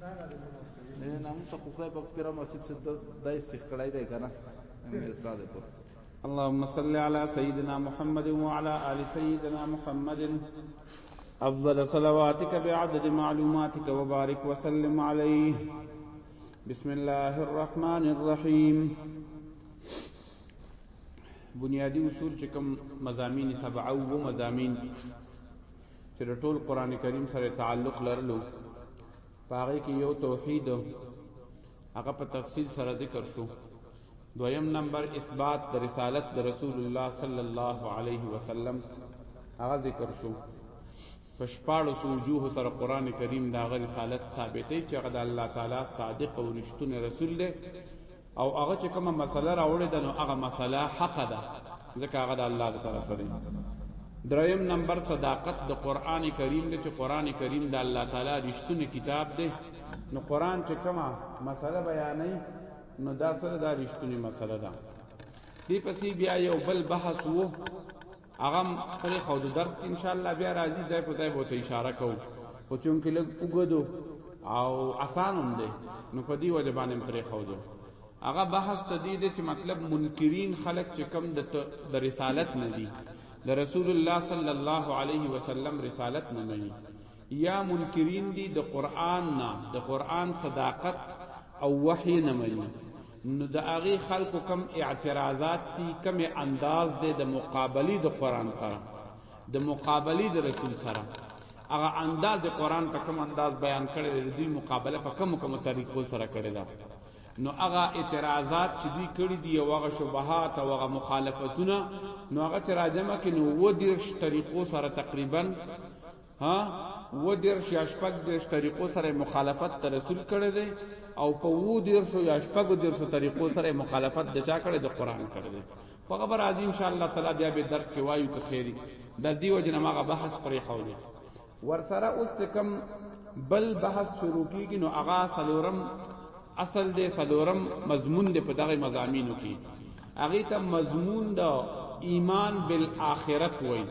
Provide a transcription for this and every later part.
نه نه موږ ته خو خدای پاک پیرا مسجد څخه دای سیخ کړای دی کنه مې استاد په اللهم صل على سيدنا محمد وعلى آل سيدنا محمد أفضل صلواتك بعدد معلوماتك وبارك وسلم عليه بسم الله الرحمن الرحيم بنيادي اصول چې کوم مزامین سبعه او مزامین چې د ټول قران کریم سره تعلق لرلو پاره کې یو توحید هغه په تفصیل سره ذکر شو دویم نمبر اثبات د رسالت د رسول الله صلی الله علیه وسلم هغه ذکر شو په شپاړو سوجوه سره قران کریم دا غ رسالت ثابتې چې هغه د الله تعالی صادق او رښتونه رسول دی او هغه چې کومه مسله راوړې ده نو هغه مسله حق ده ځکه هغه د الله تر طرف دی دریم نمبر صداقت د قران کریم دی چې قران کریم د الله تعالی رښتونی کتاب دی نو قران چې کومه مسله بیانې نو دا سره دا رښتونی مسله ده دی پسې بیا یو بل بحث وو هغه پر خود درس کې ان شاء الله بیا راځي ځای په ځای بوته اشاره کو خو چون کې لګ وګدو او آسان هم دی نو په دی وجه باندې پر خود هغه بحث تدید چې مطلب منکرین خلق چې کم د رسالت نه دي د رسول الله صلی الله علیه وسلم رسالت نه مني یا منکرین دی د قران نه د قران صداقت او وحی نه مني نو د هغه خلکو کم اعتراضات دي کم انداز دي د مقابله د قران سره د مقابله د رسول سره هغه انداز د قران په کم انداز بیان کړي د دوی مقابله په کم کم طریقو سره کړي دا نو هغه اعتراضات چې دوی کړي دي او هغه شبهات او هغه مخالفتونه نو هغه چې راجمه کې نو و دیر طریقو سره تقریبا ها و دیر شیا شپږ دیش طریقو سره مخالفت ته رسول کړی دی او په وو دیر شو یا شپږ دیر شو طریقو سره مخالفت د چا کړی د قران کړی دی په خبر راځي ان شاء الله تعالی بیا به درس کې وایو که خیری د دې وجه نه ماغه بحث پرې خولې ور سره اوس کم بل بحث شروع کیږي نو اغا سلورم اصل دې سلورم مضمون دې په دغه مزامینو کې اغه ته مضمون د ایمان بالآخرت وایي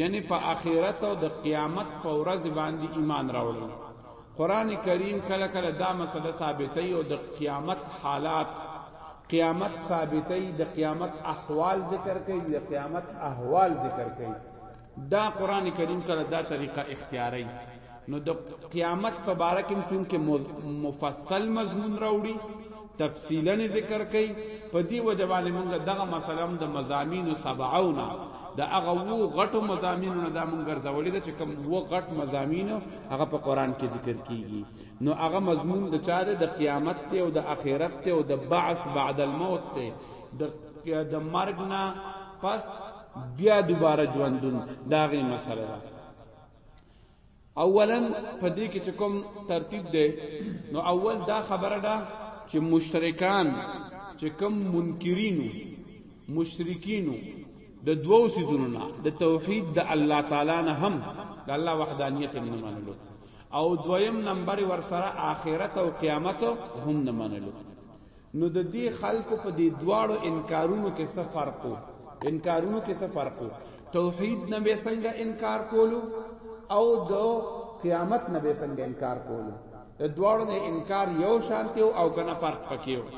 یعنی په اخرت او د قیامت په ورځ باندې ایمان راوړل قران کریم کله کله دا مسله ثابتې او د قیامت حالات قیامت ثابتې د قیامت احوال ذکر کوي د قیامت احوال ذکر کوي دا قران کریم کله دا طریقه اختیاري نو د قیامت په باره کې چونکې مفصل مضمون راوړي تفصیلا ذکر کوي په دې وجه باندې موږ دغه مثلا د مزامین سبعونه د هغه وو غټو مزامینو نه دا موږ ګرځولې ده چې کوم وو غټ مزامینو هغه په قران کې ذکر کیږي نو هغه مضمون د چا د قیامت ته او د آخرت ته او د بعث بعد الموت ته د د مرګ نه پس بیا دوباره ژوندون دا غي مسله ده اولا په دې کې چې کوم ترتیب دی نو اول دا خبره ده چې مشرکان چې کوم منکرینو مشرکینو د دوو سيزونو نه د توحید د الله تعالی نه هم د الله وحدانیت نه منلو او دویم نمبر ورسره آخرت او قیامت هم نه منلو نو د دې خلکو په دې دواړو انکارونو کې څه فرق وو انکارونو کې څه فرق وو توحید نه به څنګه انکار کولو او د قیامت نه به څنګه انکار کولو د دواړو نه انکار یو شانتی او کنه فرق پکې وو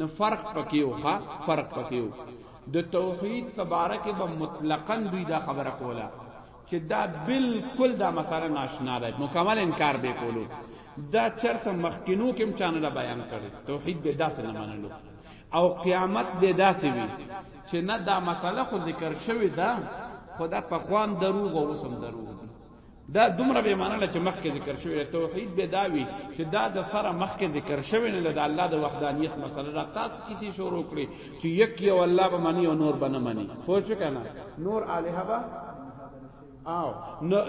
نه فرق پکې وو ها فرق پکې وو د توحید په باره کې به مطلقاً دوی دا خبره کوله چې دا بالکل دا مساله ناشنا ده مکمل انکار به کولو دا چرته مخکینو کې چانل بیان کړي توحید به داس نه منلو او قیامت به داسې وي چې نه دا مساله خو ذکر شوی ده خدا په خوان دروغ او وسم دروغ دا دومره به معنی چې مخکې ذکر شوی توحید به داوی چې دا د سره مخکې ذکر شوی نه د الله د وحدانیت مسله را تاسو کسی شروع کړی چی یک یو الله به منی او نور به نه منی پوه شو کنه نور الها به او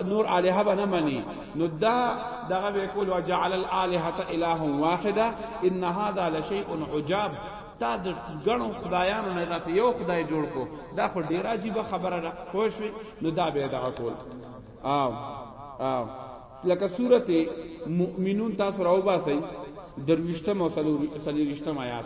نور الها به نه منی نو دا دغه به کول وجعل الالهه اله واحده ان هذا لشیء عجاب تا د غنو خدایانو نه راته یو خدای جوړ کو دا خو ډیر عجیب خبره ده پوه شو نو دا به دغه کول او او لکه سورته مؤمنون تاسو راو باسي درويشتم او سلوريشتم آیات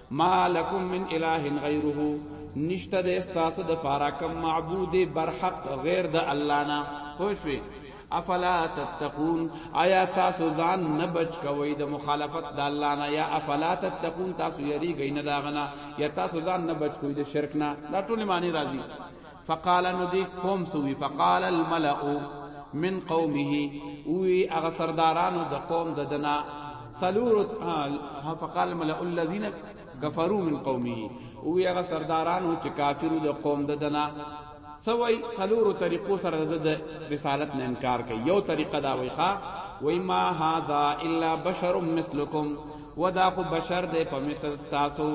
ما لکم من اله غیره نشته د استاسو د پاره کوم معبود برحق غیر د الله نه خوشوي افلا تتقون آیا تاسو ځان نه بچ کوئ د مخالفت د الله نه یا افلا تتقون تاسو یری گئی نه داغنا یا تاسو ځان نه بچ کوئ د شرک نه دا ټول معنی راځي فقال نو دی قوم سوی فقال الملأ من قومه وی هغه سردارانو د قوم د دنا سلور فقال الملأ الذين كفروا من قومه وی هغه سردارانو چې کافرو د قوم د دنا سوی سلور طریقو سره د رسالت نه انکار کوي یو طریقه دا وی ښا وی ما هذا الا بشر مثلكم ودا خو بشر دې په مثل تاسو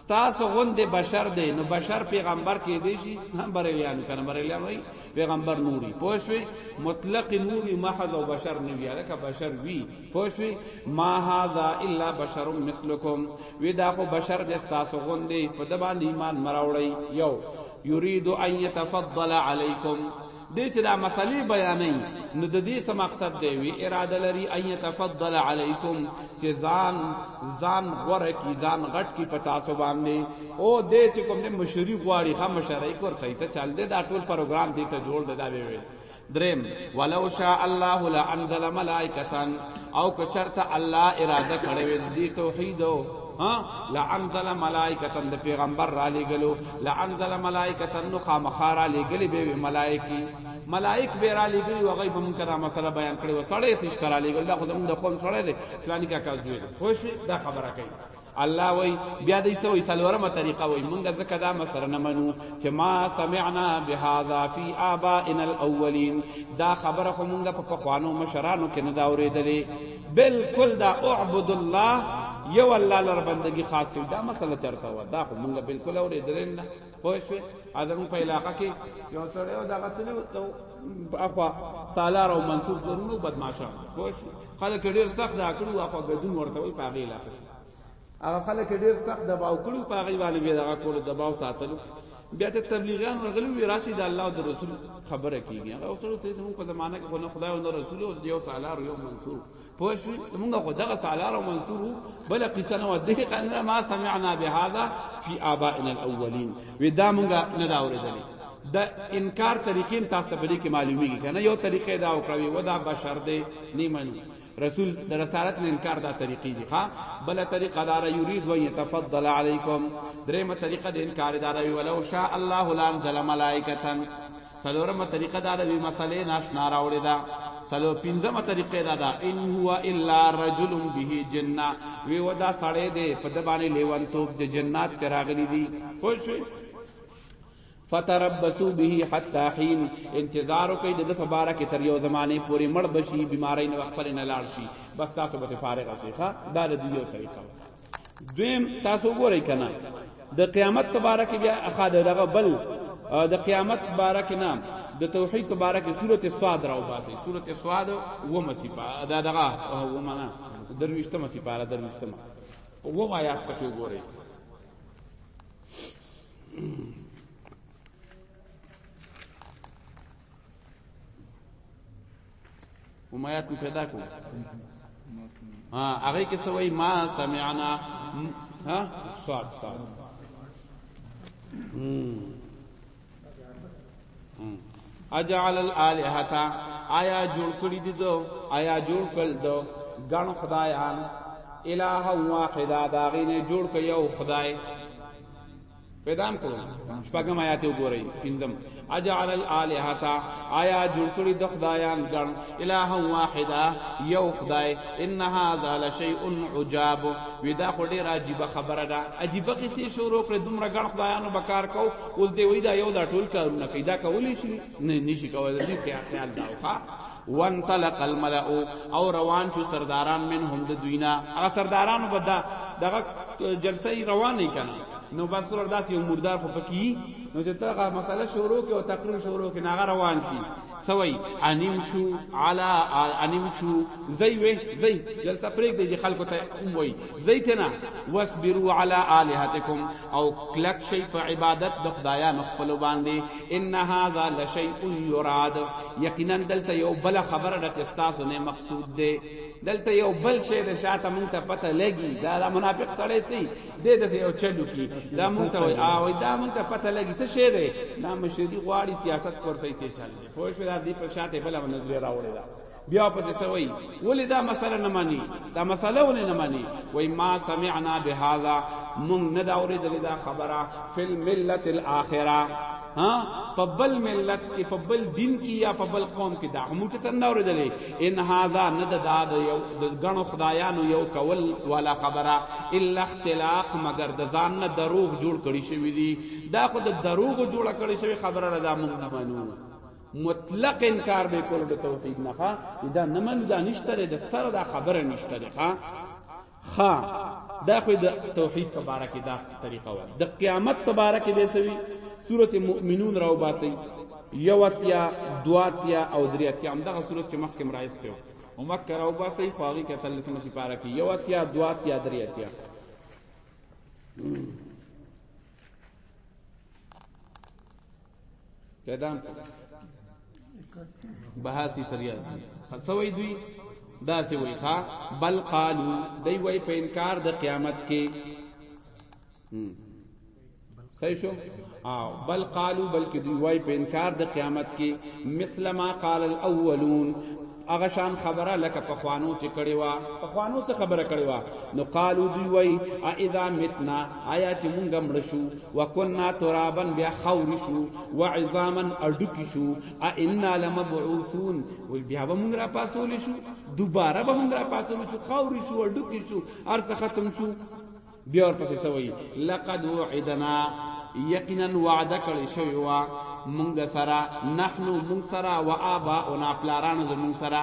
ستاسو غوندې بشر دی نو بشر پیغمبر کې دی شي بریلیان کنه بریلیان وای پیغمبر نوري پوښوي مطلق نوري محض او بشر نه وی الکه بشر وی پوښوي ما هاذا الا بشر مثلکم وی دا خو بشر دی ستاسو غوندې په د باندې ایمان مراوړی یو یرید ان یتفضل علیکم دې چې دا مسلې بیانې نو د دې څه مقصد دی وی اراده لري ان يتفضل علیکم چې ځان ځان غوره کی ځان غټ کی پتا سو باندې او دې چې کوم دې مشری غواړي هم مشرای کور صحیح ته چل دې دا ټول پروګرام دې ته جوړ دې دا وی دریم ولو شاء الله لانزل ملائکه او کچرته الله اراده کړې دې توحید ها لعنزل ملائکتن د پیغمبر را لګلو لعنزل ملائکتن نو خامخار لګلی به ملائکی ملائک به را لګلی او غیب مونږ را مسله بیان کړي وسړې سش کرا لګل دا خدای مونږ د قوم سره دی پلان کې کاز دی خوش دا خبره کوي الله وای بیا دې سوې سلورمه طریقه وای مونږ ځکه دا مسره نه منو چې ما سمعنا بهذا فی آبائنا الاولین دا خبره خو مونږ په خوانو مشرانو کې نه دا اورېدلې بالکل دا اعبد الله یو الله لر بندگی خاص کوي دا مسله چرته و دا خو مونږ بالکل اورې درین نه پوه شو اذن په علاقې کې یو سره یو دغه تل اخوا سالار او منصور ورونو بدمعشان پوه شو خلک ډیر سخت دا کړو اخوا بدون ورته وي پاغې علاقې هغه خلک ډیر سخت دباو کړو په هغه باندې بیا دغه کول دباو ساتلو بیا ته تبلیغیان ورغلو وی راشي د الله او د رسول خبره کیږي هغه اوسره ته موږ په زمانه کې خو خدای او رسول او یو سالار یو منصور پوه شو موږ خو دغه سالار او منصور بل قصه نه وده قنه ما سمعنا بهذا فی آبائنا الاولین ودا موږ نه دا اوریدلې د انکار طریقې تاسو ته بلی کې معلومیږي کنه یو طریقې دا او کوي ودا بشر دې نیمنو رسول د رسالت نه انکار دا طریقې دي ها بل طریقه دار یرید و یتفضل علیکم درېمه طریقه د انکار دار وی ولو شاء الله لام ذل ملائکتن سلورمه طریقه دار وی مسلې ناشنا راوړی دا سلو پنځمه طریقه دا دا ان هو الا رجل به جنہ وی ودا سړې دې په د باندې لیوان توپ د جنات تراغلی دي خوښ فتربصوا به حتى حين انتظار کوي د په بار کې تر یو زمانه پورې مړ بشي بیماری نه خپل نه لاړ شي بس تاسو به فارغ شئ ښا دا د یو طریقه دویم تاسو ګورئ کنه د قیامت په بار کې بیا اخاد دغه بل د قیامت بار کې نام د توحید په بار کې سورته صاد راو باسي سورته صاد و مصیبه دا دغه و معنا درويشته مصیبه درويشته و آیات پکې ګورئ امایات می پیدا کو ها هغه کې سوې ما سمعنا ها صاد صاد اجعل الالهه آیا جوړ کړی دي دو آیا جوړ کړ دو غن خدایان الہ واحده دا غینه جوړ ک یو خدای پیدام کړو شپږم آیات وګورئ پنځم اجعل الالهه آیا جوړ کړی د خدایان ګڼ الہ واحده یو خدای ان هذا لشیء عجاب ودا خو ډیر عجیب خبره ده عجیب قصې شروع کړې دومره ګڼ خدایانو بکار کو اوس دی وای دا یو دا ټول کارونه کیدا کولی شي نه نشي کولای دې خیال داوخه وانطلق الملأ او روان شو سرداران منهم د دوینا هغه سردارانو به دا دغه جلسه روان نه کړي نو بس ور داس یو مردار خو پکی نو چې تاغه مسله شروع کې او تقریر شروع کې ناغه روان شي سوي انیم شو علا انیم شو زی وی زی جلسه پرېګ دی خلکو ته ام وی زی ته نه واصبروا علی الہتکم او کلک شي په عبادت د خدایانو خپل باندې ان هاذا لشیء یراد یقینا دلته یو بل خبره د تاسو نه مقصود ده دلته یو بل شی د شاته مونږ ته پته لګي دا د منافق سړی سي د د یو چلو کی دا مونږ ته وای او دا مونږ ته پته لګي څه شی ده دا مشری غواړي سیاست پر سي ته چل دی خو شو دا دی په شاته بل منځ راوړی دا بیا پسې سوي ولې دا مسله نه مانی دا مسله ولې نه مانی وای ما سمعنا بهذا مونږ نه دا اورېدل دا خبره فل ملت الاخره ها په بل ملت کې په بل دین کې یا په بل قوم کې دا هم ته نه اورېدلې ان هاذا نه د داد یو د غنو خدایانو یو کول والا خبره الا اختلاق مگر د ځان نه دروغ جوړ کړی شوی دی دا خو د دروغ جوړ کړی شوی خبره را ده مونږ نه مانو مطلق انکار به کول د توحید نه ښا دا نه من دا نشته د سره دا خبره نشته ده ښا ښا دا خو د توحید په باره کې دا طریقه و د قیامت په باره کې به سوي سورته مؤمنون راو باسي یوتیا دواتیا او دریاتیا هم دغه سورته چې مخکې مرایسته و ومکه راو باسي خو هغه کې تل سم شي پاره کې یوتیا دواتیا دریاتیا پیدام بهاسی تریازی فلسوی دوی دا سی وی خوا بل قالو دی وی پا انکار د قیامت کې صحیح شو او بل قالو بلکې دوی وی پا انکار د قیامت کې مثل ما قال الاولون هغه شان خبره لکه په خوانو چې کړي وا په خوانو څه خبره کړي وا نو قالو دوی وای ا اذا متنا آیا چې مونږ مړ شو وکنا ترابن بیا خور شو وعظاما اډک شو ا انا لمبعوثون وی بیا به مونږ را پاسول شو دوباره به مونږ را پاسول شو خور شو اډک شو ارزه ختم شو بیا ورپسې سوی لقد وعدنا یقینا وعده کړی شوی وا مونږ سره نحنو مونږ سره و ابا او نا پلارانو زمونږ سره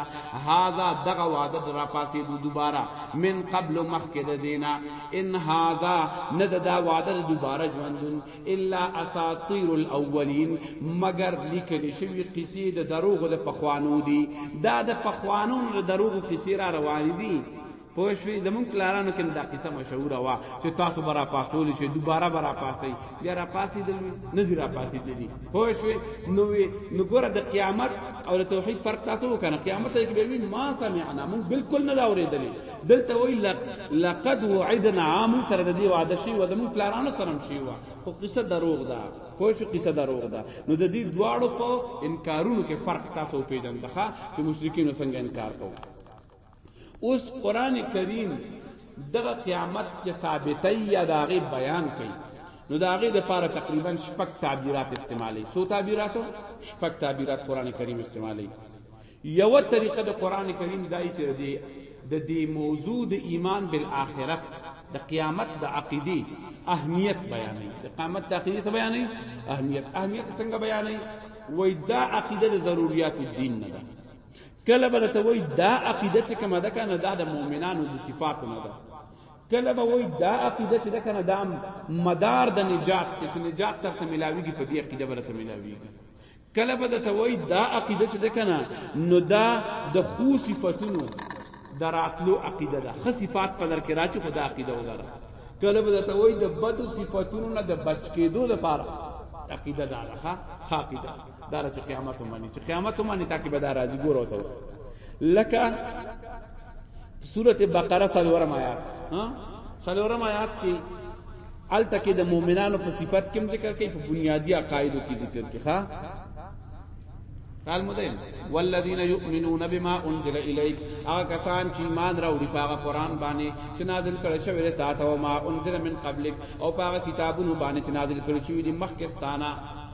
هاذا دغه وعده درا پاسې دو دوباره من قبل مخکد دینا ان هاذا ند دا وعده دوباره ژوندون الا اساطیر الاولین مگر لیکل شوی قصې د دروغ د پخوانو دی دا د پخوانو د دروغ قصې را روان دي پوه شوې زمونږ پلارانو کې دا قصه مشهوره وه چې تاسو به راپاسول شئ دوباره به راپاسئ بیا راپاسېدل وي نه دي راپاسېدلي پوه شوې نو وي نو ګوره د قیامت او د توحید فرق تاسو وکنه قیامت کې به وي ما سمعنا مونږ بالکل نه دا اورېدلې دلته وایي لقد وعدنا مونږ سره د دې وعده شوې وه زمونږ پلارانو سره هم شوې وه خو قصه دروغ ده پوه شو قصه دروغ ده نو د دې دواړو په انکارونو کې فرق تاسو پیژنده ښه چې مشرکین څنګه انکار کوي اوس قران کریم دغه قیامت چې ثابتې یا داغه بیان کوي نو داغه د پاره تقریبا شپږ تعبیرات استعمالي سو تعبیرات شپږ تعبیرات قران کریم استعمالي یو طریقه د قران کریم دای چې دی د دې موضوع د ایمان بالآخرت د قیامت د عقیده اهمیت بیانې د قیامت د عقیده څه بیانې اهمیت اهمیت څنګه بیانې وای دا عقیده ضرورت الدین نه ده کله به ته وای دا عقیده چې کومه ده کنه دا د مؤمنانو د صفاتو نه ده کله به وای دا عقیده چې ده کنه دا مدار د نجات چې نجات تر ته ملاویږي په دې عقیده به ته ملاویږي کله به ته وای دا عقیده چې ده کنه نو دا د خو صفاتونو دراتلو عقیده ده خو صفات په در کې راځي خدا عقیده ولره کله به ته وای د بد صفاتونو نه د بچ کېدو لپاره عقیده ده ښه عقیده دار چې قیامت ومني چې قیامت ومني تاکي به دار راځي ګور وته لکه سوره بقره سلورم آیات ها سلورم آیات کې ال تکي د مؤمنانو په صفات کې ذکر کوي په بنیادی عقایدو کې ذکر کوي ها قال مدین والذین یؤمنون بما انزل الیک هغه کسان چې ایمان راوړي په هغه قران باندې چې نازل کړي شوی دی تا ته ما انزل من قبلک او په هغه کتابونو باندې چې نازل کړي شوی دی مخکې ستانه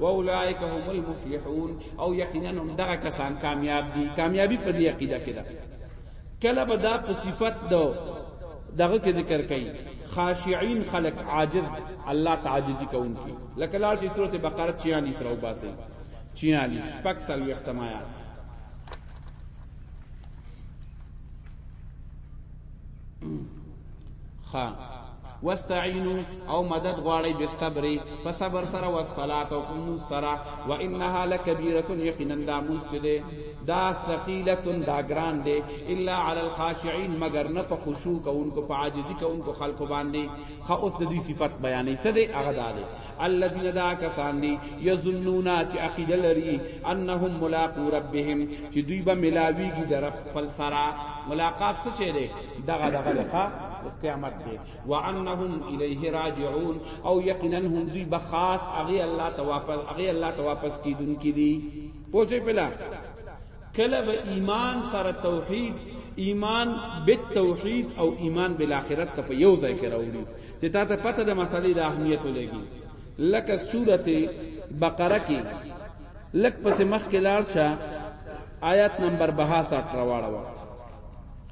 واولئک هم المفلحون او یقینا هم دغه کسان کامیاب دي کامیابی په دې عقیده کې ده کله به دا په صفت دو دغه کې ذکر کړي خاشعين خلق عاجز الله تعجزي کوونکی لکه لار چې سورته بقره 46 راو باسي 46 پک سال وختمایا Mm. خا واستعینوا او مدد غواړی بالصبر فصبر سره والصلاه او قوم سره وانها لکبیره یقینا دا مسجد دا ثقیله دا ګران دی الا علی الخاشعين مگر نه په خشوع کوونکو په عاجزی کوونکو خلکو باندې خا اوس د دې صفت بیانې څه دی هغه دا دی الذين دا کسان دي يظنون چې عقیده لري انهم ملاقات ربهم چې دوی به ملاویږي در خپل سره ملاقات څه چي دی دغه دغه لقا قیامت دی وانهم الیه راجعون او یقینا هم دوی بخاص اغه الله ته واپس اغه الله ته واپس کیدونکې دي پوجې پلا کله به ایمان سره توحید ایمان بالتوحید او ایمان بالاخره ته په یو ځای کې راوړي چې تا ته پته د مسلې د اهمیت ولګي لکه سورته بقره کې لک پس مخ کې لاړ شه آیات نمبر 62 راوړل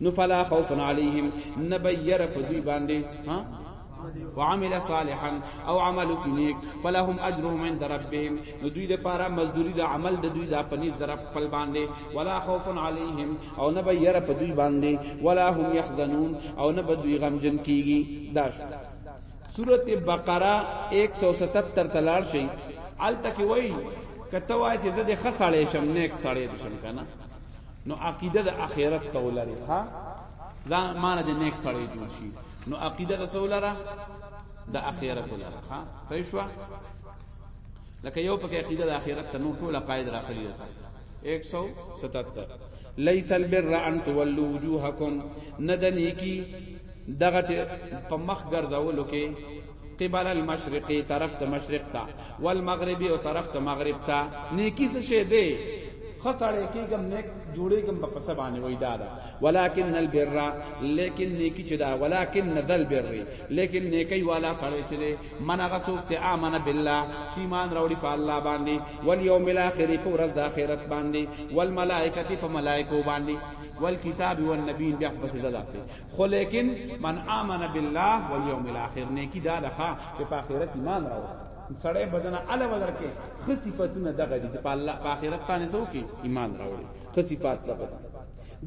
نو فلا خوف علیهم نبیر په دوی باندې ها وعمل صالحا او عمل نیک فلهم اجرهم عند ربهم نو دوی لپاره مزدوری د عمل د دوی د پنځ در خپل باندې ولا خوف علیهم او نه به ير په دوی باندې ولا هم يحزنون او نه به دوی غمجن کیږي دا سورۃ بقرہ 177 تلار شي التکی وای کته وای چې د خسړې شم نیک سړې شم کنه نو عقیده د اخرت ته ولري ها دا مان دې نیک سړی جوړ شي نو عقیده رسول را د اخرت ولري ها پېښوا لکه یو پکې عقیده د اخرت ته نو ټول قائد راخلی دی 177 ليس البر ان تولوا وجوهكم ندنيکی دغه په مخ ګرځولو کې قبل المشرقی طرف ته مشرق ته والمغربی او طرف ته مغرب ته نیکی څه شه دی خسړې کېګم نیک جوړېګم په پسه باندې وای دا ده ولکن البر لیکن نیکی چې دا ولکن ذل بر لیکن نیکی والا سړې چې دی من هغه څوک ته امن بالله چې ایمان راوړي په الله باندې ول یوم الاخر په ورځ د آخرت باندې ول ملائکه په ملائکه باندې والکتاب والنبیین بیا پسې ځلاسي خو لیکن من امن بالله والیوم الاخر نیکی دا ده چې په آخرت ایمان راوړ سړی بدن اعلی بدر کې خو صفاتونه دغه دي چې په الله په آخرت باندې سو کې ایمان راوړ خو صفات لپاره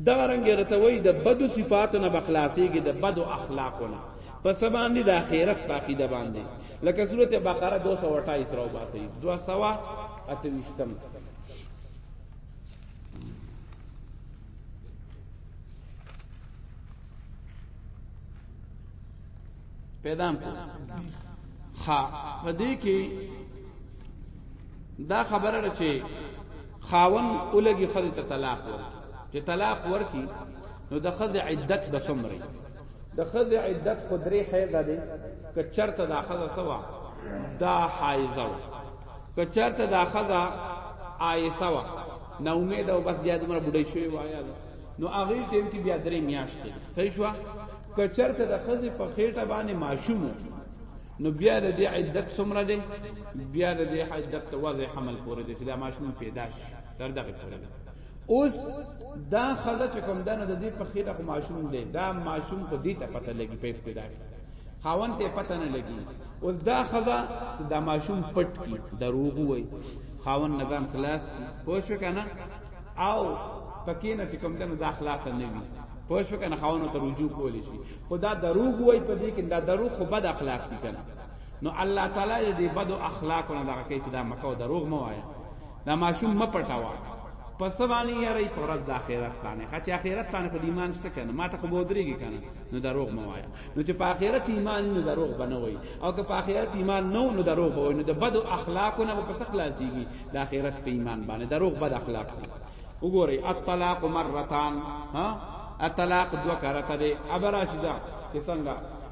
دا رنګ رتوي د بدو صفاتو نه بخلاصيږي د بدو اخلاقونه په سبان دي د آخرت په عقیده باندې لکه سورته بقره 228 راو باسي 200 اتوشتم پیدا کو خا پدې کې دا خبره ده چې خاون اولګي خل ته طلاق ور چې طلاق ورکی نو د خذ عدت بسمري د خذ عدت خدري حیضه دي ک چرته دا خذ سوا دا حایزه که چرته دا خزا آیسا وا نا امید او بس بیا دمر بډای شوی وایا نو هغه ټیم کې بیا درې میاشتې صحیح شو که چرته د خزې په خېټه باندې ماشوم نو بیا د دې عدت څومره دی بیا د دې عدت وضع حمل پورې دی چې دا ماشوم پیدا شي تر دغه پورې اوس دا خزه چې کوم دنه د دې په خېټه خو ماشوم دی دا ماشوم خو دې ته پته لګي په ابتدا کې خاون ته پته نه لګي اوس دا خزا دا ماشوم پټ کی دروغ وای خاون نظام خلاص کی پوښ کنه او پکې نه چې کوم دنه دا خلاص نه وي پوښ کنه خاون ته رجوع کولی شي خدا دروغ وای په دې کې دا دروغ خو بد اخلاق دي کنه نو الله تعالی دې بد اخلاق نه دا کوي چې دا مکو دروغ مو وایي دا ماشوم م پټوا په سبانی یری پر ورځ د اخرت باندې خچ اخرت باندې خو ایمان شته کنه ما ته خو بودریږي کنه نو دروغ مو وایا نو چې په اخرت ایمان نو دروغ بنوي او که په اخرت ایمان نو نو دروغ وای نو د بد اخلاق نه په څخ لاسیږي د اخرت په ایمان باندې دروغ بد اخلاق وګورئ الطلاق مرتان ها الطلاق دو کرته دی ابراشزا چې څنګه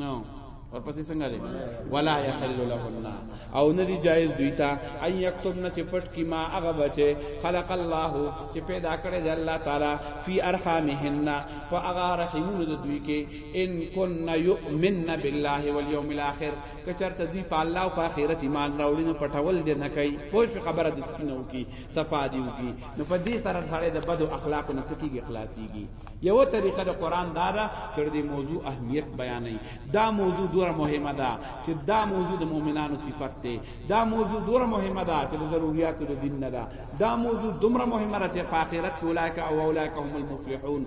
نو ورپسې څنګه دی ولا يحل لهن او نه دی جایز دوی ته ان یکتمن چې پټ کی ما هغه بچي خلق الله چې پیدا کړی دی الله تعالی فی ارحامهن په هغه رحمونو د دوی کې ان کن یؤمن بالله والیوم الاخر کچرته دی په الله او په آخرت ایمان راوړي نو پټول دی نه کوي خوش خبره د سپینو کی صفا دیو کی نو په دې سره سره د بدو اخلاق نه سکیږي خلاصيږي یو طریقه د قران دا ده چې د موضوع اهمیت بیانې دا موضوع ډیره مهمه ده چې دا موضوع د مؤمنانو صفت ده دا موضوع ډیره مهمه ده چې د ضرورت د دین نه ده دا موضوع دومره مهمه ده چې په آخرت کې اولایک او اولایک هم المفلحون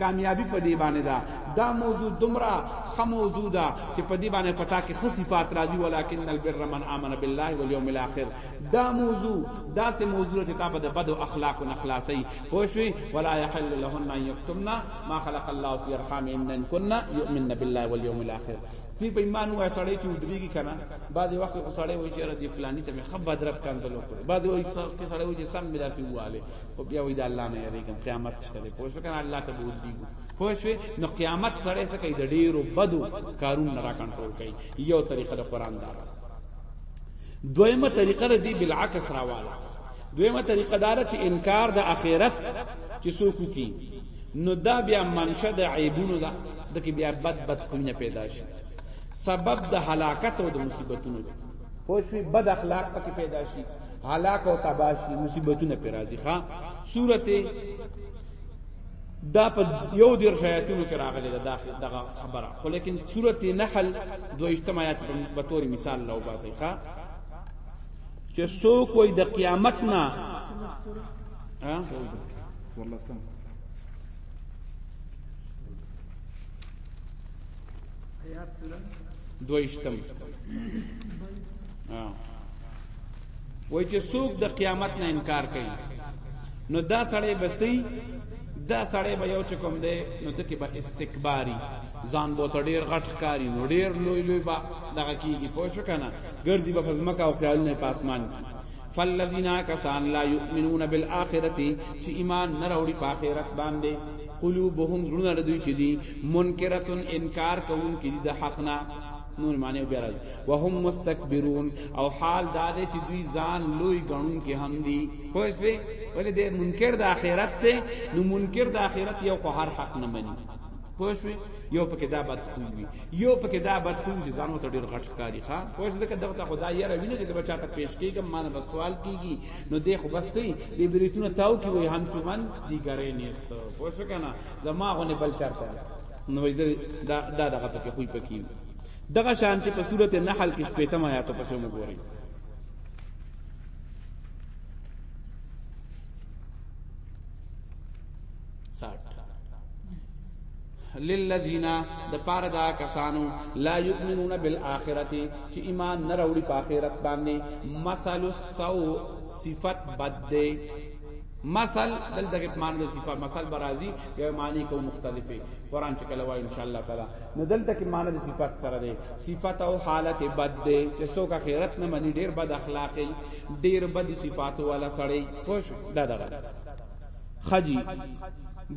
کامیابی په دی باندې ده دا موضوع دومره خه موضوع ده چې په دی باندې پتا کې خو صفات راځي ولکن البر من امن بالله والیوم الاخر دا موضوع دا سه موضوع چې تا په بد اخلاق او اخلاصي پوه شوي ولا يحل لهن ان يكتمن ما خلق الله في ارحام ان كن يؤمن بالله واليوم الاخر دې په ایمان وای سړی چې ودریږي کنه بعضې وخت خو سړی وایي چې دې فلاني ته مې ښه بدرب کنزل وکړي بعضې وایي چې سړی وایي چې سم مې داسې ووالی خو بیا وایي د الله نه یېرېږم قیامت شته دی پوه شو کنه الله ته به ودریږو پوه شوې نو قیامت سړی څه کوي د ډېرو بدو کارونو نه را کنټرول کوي یو طریقه د قرآن دا دویمه طریقه د دې بالعکس راواله دویمه طریقه دار چې انکار د اخرت چې څوک کی نو دا بیا منشه د عیبونو ده د کې بیا بد بد خوینه پیدا شي سبب د هلاکت او د مصیبتونو ده پوښوی بد اخلاق پکې پیدا شي هلاک او تباشي مصیبتونه پر راځي ښا سورته دا په یو دیر شایتونو کې راغلی دا دغه خبره خو لیکن سورته نحل دوه اجتماعات په تور مثال لو باسي ښا چې څوک وي د قیامت نه ها والله سم دویشتم وای چې څوک د قیامت نه انکار کوي نو دا سړی بسی دا سړی به یو چکم دی نو د کې به استکباری ځان بو ته ډیر غټ ښکاری نو ډیر لوی لوی با دغه کیږي پوه شو کنه ګرځي به فزمکه او خیالونه په اسمان کې فالذین کسان لا یؤمنون بالآخرته چې ایمان نه راوړي په آخرت باندې قلوبهم زړونه دوی چې دي منکرتون انکار کوونکي دي د حق نه نور معنی بیا راځي وهم مستكبرون او حال دا دی چې دوی ځان لوی غنون کې هم دي خو اسوي ولې د منکر د آخرت ته نو منکر د آخرت یو خو هر حق نه مني پوه شوې یو پکې دا بد خوی وي یو پکې دا بد خوی چې ځانو ته ډیر غټ ښکاری ښا پوه شوې دغه دغه خدا یې را ویني چې بچا ته پیش کیږم ما نه سوال کیږي نو دې خو بس دی دې بریتونه تاو کی وي هم چومن دی ګرې نیست پوه شو کنه زما غونه بل چرته نو دا دا دغه پکې خوی پکې دغه شانتی په صورت نحل کې شپې تم آیات په سمو ګوري للذین د پاره دا کسانو لا یؤمنون بالآخرة چې ایمان نه راوړي په آخرت باندې مثل السو صفت بد دی مثل دلته کې معنی د صفات مثل برازي یا معنی کو مختلفه قران چې کله وای ان شاء الله تعالی نو دلته کې معنی د صفات سره دی صفات او حالت بد دی چې څوک خیرت نه مني ډیر بد اخلاقی ډیر بد صفات والا سړی خوش دا دا خجی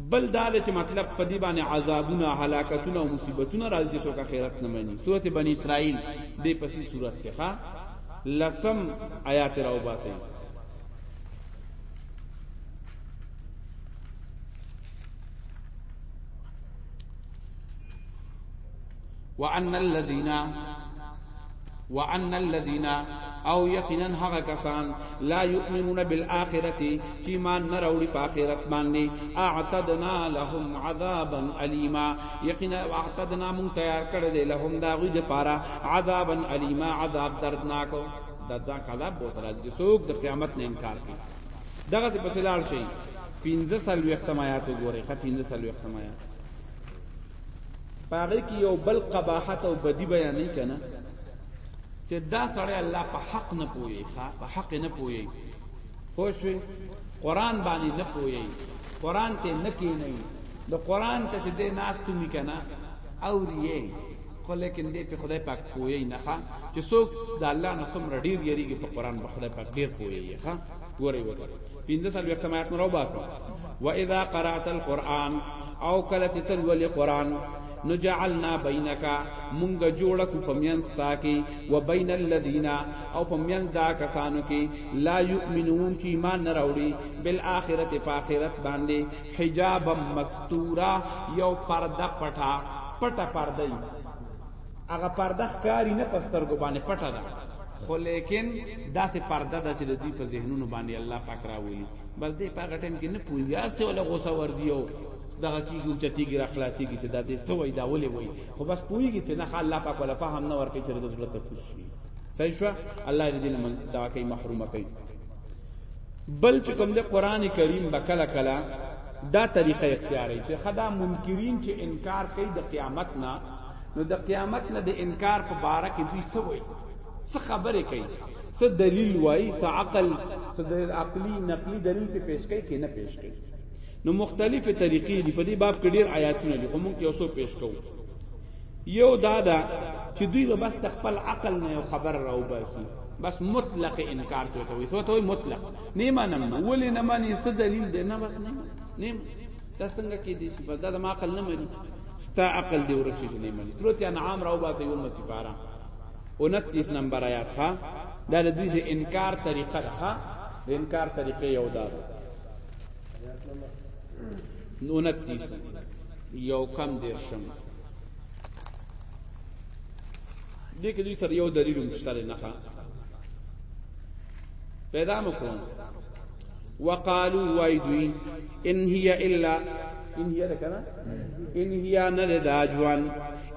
بل دا چې مطلب په دی باندې عذابونه هلاکتونه او مصیبتونه راځي چې څوک خیرت نه مني سورته بنی اسرائیل دې پسې سورته ښه لسم آیات راو باسي وان الذين وان الذين او یقینا هغه کسان لا یؤمنون بالآخرة چې ایمان نه راوړي په آخرت باندې اعتدنا لهم عذابا الیما یقینا اعتدنا مون تیار کړی دی لهم دا غوی د پاره عذابا الیما عذاب دردناک دا دا کذاب بوت راځي څوک د قیامت نه انکار کوي دغه په سلال شي 15 سال وختم آیات وګوره 15 سال وختم آیات پاغه کې یو بل قباحت او بدی بیان نه کنا چې دا سړی الله په حق نه پوي ښا په حق نه پوي خوشوي قران باندې نه پوي قران ته نه کینی د قران ته چې دې ناس ته می کنا او ریه خو لیکن دې په خدای پاک پوي نه ښا چې څوک د الله نه سم رډیر یریږي په قران په خدای پاک ډیر پوي ښا ګورې وته 15 سال وخت مات نه راو باسه و اذا قرات القران او کله چې تل ولې قران نو جعلنا بینک مونږ جوړ کو پمینس تا کی و بین الذین او پمینس دا کسانو کی لا یؤمنون کی ایمان نه راوړي بالآخرت پاخرت باندې حجاب مستورا یو پرده پټا پټا پردای هغه پرده ښکاری نه پسترګو باندې پټه ده خو لیکن داسې پرده ده چې د دوی په ذهنونو باندې الله پاک راولي بس دې په هغه ټیم کې نه پوهېږي هر څه وله غوسه ورځي او دغه کېږي اوچتېږي را خلاصېږي چې دا دې څه وایي دا ولې وایي خو بس پوهېږي چې نه ښه الله پاک وله فهم نه ورکوي چې د زړه ته کوز شي صحیح شوه الله دې دې نه دغه کوي محرومه کوي بل چې کوم د قران کریم بکله کله دا طریقه اختیاري چې خدا منکرین چې انکار کوي د قیامت نه نو د قیامت نه د انکار په باره کې دوی څه وایي څه خبرې کوي څه دلیل وایي څه عقل څه د عقلی نقلی دلیل په پیش کوي کې نه پیش کوي نو مختلفه طریقې دي په دې باب کې ډېر آیاتونه دي خو موږ یو څو پیش کوو یو دا ده چې دوی به بس خپل عقل نه یو خبر راو باسي بس مطلق انکار چوته وي سو ته مطلق نه منم ولې نه مانی څه دلیل دی نه بس نه نه دا څنګه کې دي چې دا ما عقل نه مني ستا عقل دی ورچې نه مني سورت انعام راو باسه یو مسیفارا 29 نمبر آیات ها دا د دوی د انکار طریقه ده ها د انکار طریقه یو دا 29 یو کم دیر شم دې کې دوی سره یو دلیل مشترک نه پیدا مکرم وقالو وای دوی ان هي الا ان هي لکنا ان هي نه دا جوان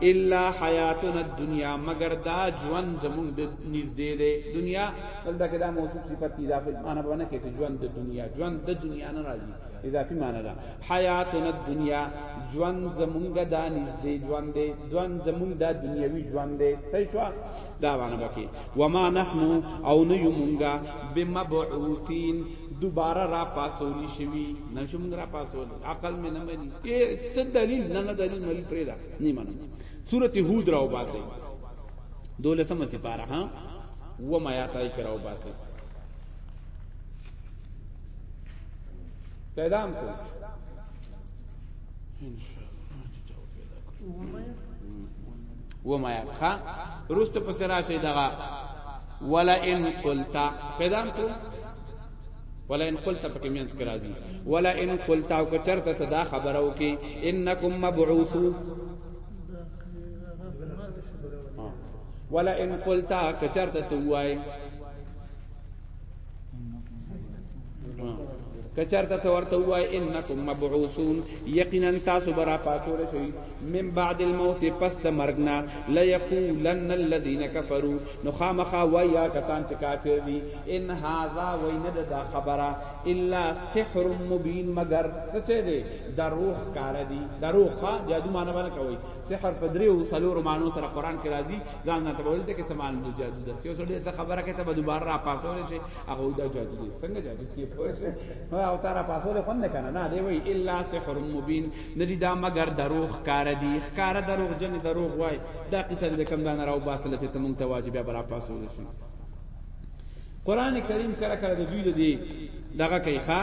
الا حیاتنا الدنیا مگر دا جوان زمون د نږدې ده دنیا دلته کې دا موصوف صفت اضافه معنی باندې کې جوان د دنیا جوان د دنیا نه راځي اضافي معنی ده حیاتنا الدنیا جوان زمونږ دا نږدې جوان ده جوان زمونږ دا دنیوي جوان ده صحیح شو دا وانه بکی وما نحنو او نه یو مونږه بمبعوثین دوباره را پاسولی شوی نه چې مونږ را پاسول عقل مې نه مني ای څه دلیل نه نه دلیل مې پرېدا نه منم سورته هود راو باسي دولسمه سپاره ها و ما یاتای کراو باسي پیدا هم کو ان شاء الله چې جواب پیدا کړو و ما یاد خا روست په سرا شي دغه ولا ان قلت پیدا کو ولا ان قلت پکې مینس کرا دي ولا ان قلت او چرته ته دا خبرو کې انکم مبعوثو ولا ان قلت کچرته ته وای کچرته ته ورته وای انکم مبعوثون یقینا تاسو برا پاسول شئ من بعد الموت پس د مرګنا لا یقولن الذين كفروا نو خامخا ویا کسان چې کافر دي ان هاذا وینه دا خبره الا سحر مبین مگر څه دی دروغ کار دی دروغ جادو معنی باندې کوي سحر په دریو سلور معنی سره قران کې راځي ځان نه تبول ته کې سامان د جادو ده چې سړی ته خبره کې ته به دوباره را پاسول شي هغه دا جادو دي څنګه جادو دي پوه شي هو او تارا پاسول خو نه کنه نه دی وی الا سحر مبین ندی دا مگر دروغ کار دی ښکار دروغ جن دروغ وای دا قصه دې کم دان راو باسل چې ته مونږ ته واجب به را پاسول شي قران کریم کله کله د دوی د دی دغه کوي ښا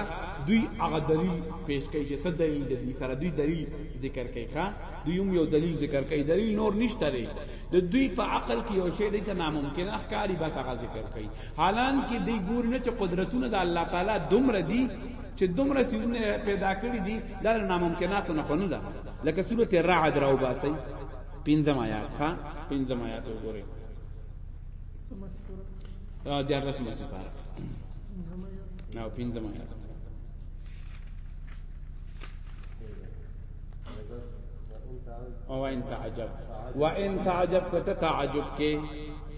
دوی هغه دلیل پیش کوي چې صد دلیل دي سره دوی دلیل ذکر کوي ښا دوی هم یو دلیل ذکر کوي دلیل نور نشته دی د دوی په عقل کې یو شی دی ته ناممکن اخکاری بس هغه ذکر کوي حالانکه دی ګور نه چې قدرتونه د الله تعالی دومره دي چې دومره سیونه پیدا کړی دي دا ناممکنات نه خونه ده لکه سورته الرعد راو باسي پنځم آیات ښا پنځم آیات وګورئ د رسم سفاره نو پنځم آیات او ان تعجب و ان تعجب کته تعجب کې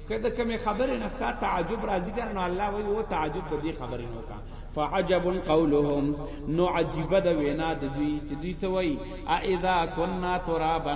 کده کوم خبره نستا تعجب راځي کنه الله وی او تعجب به دې خبره نو کا فعجب قولهم نو عجیب د وینا د دوی چې دوی سوي ا اذا كنا ترابا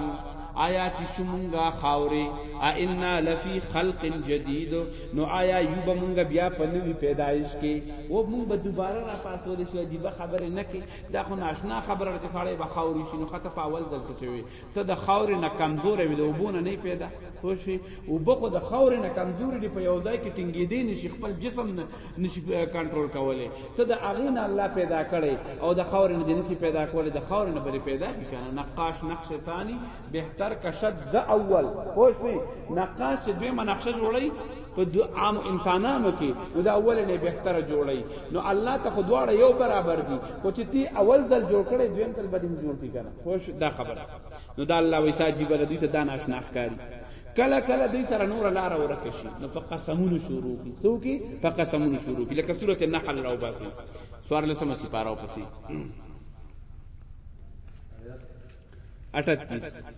آیا چې شومونګه خاورې ا ان لفی خلق جدید نو آیا یوب مونږ بیا په نوې پیدایش کې و مونږ به دوباره را پاسول شو عجیب خبره نه کې دا خو ناشنا خبره ده چې سړی به خاورې شي نو خطه په اول ځل څه شوي ته د خاورې نه کمزوری وي د اوبو نه نه پیدا پوه شوې اوبه خو د خاورې نه کمزوري دي په یو ځای کې ټینګېدی نه شي خپل جسم نه نشي کنټرول کولی ته د هغې نه الله پیدا کړی او د خاورې نه دې نشي پیدا کولی د خاورې نه بلې پیدا کړي که نه نقاش نقش ثاني بهتر کشد زه اول پوه شوې نقاش چې دویمه نقشه جوړوي په دو عام انسانانو کې نو دا اول نه بهتره جوړي نو الله ته خو دواړه یو برابر دي خو چې تی اول ځل جوړ کړي دویم ځل بدیم جوړ کی کنه خوش دا خبره نو دا الله ویسا جی بل دوی ته دا ناشنا ښکاری کله کله دوی سره نور لار ورکه شي نو په قسمونو شروع کی سو کی په قسمونو شروع کی لکه سوره النحل راو باسي سوار له سم سي پاراو پسي 38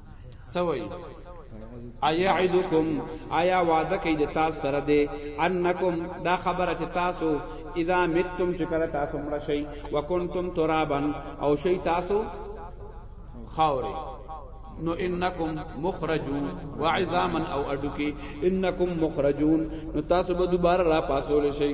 سوي ايعدكم ايا وعده کوي د تاسو سره دي انکم دا خبره چې تاسو اذا متتم چې کله تاسو مړ شئ وکنتم ترابا او شئ تاسو خاوري نو انکم مخرجون وعظاما او اډکی انکم مخرجون نو تاسو به دوباره را پاسول شئ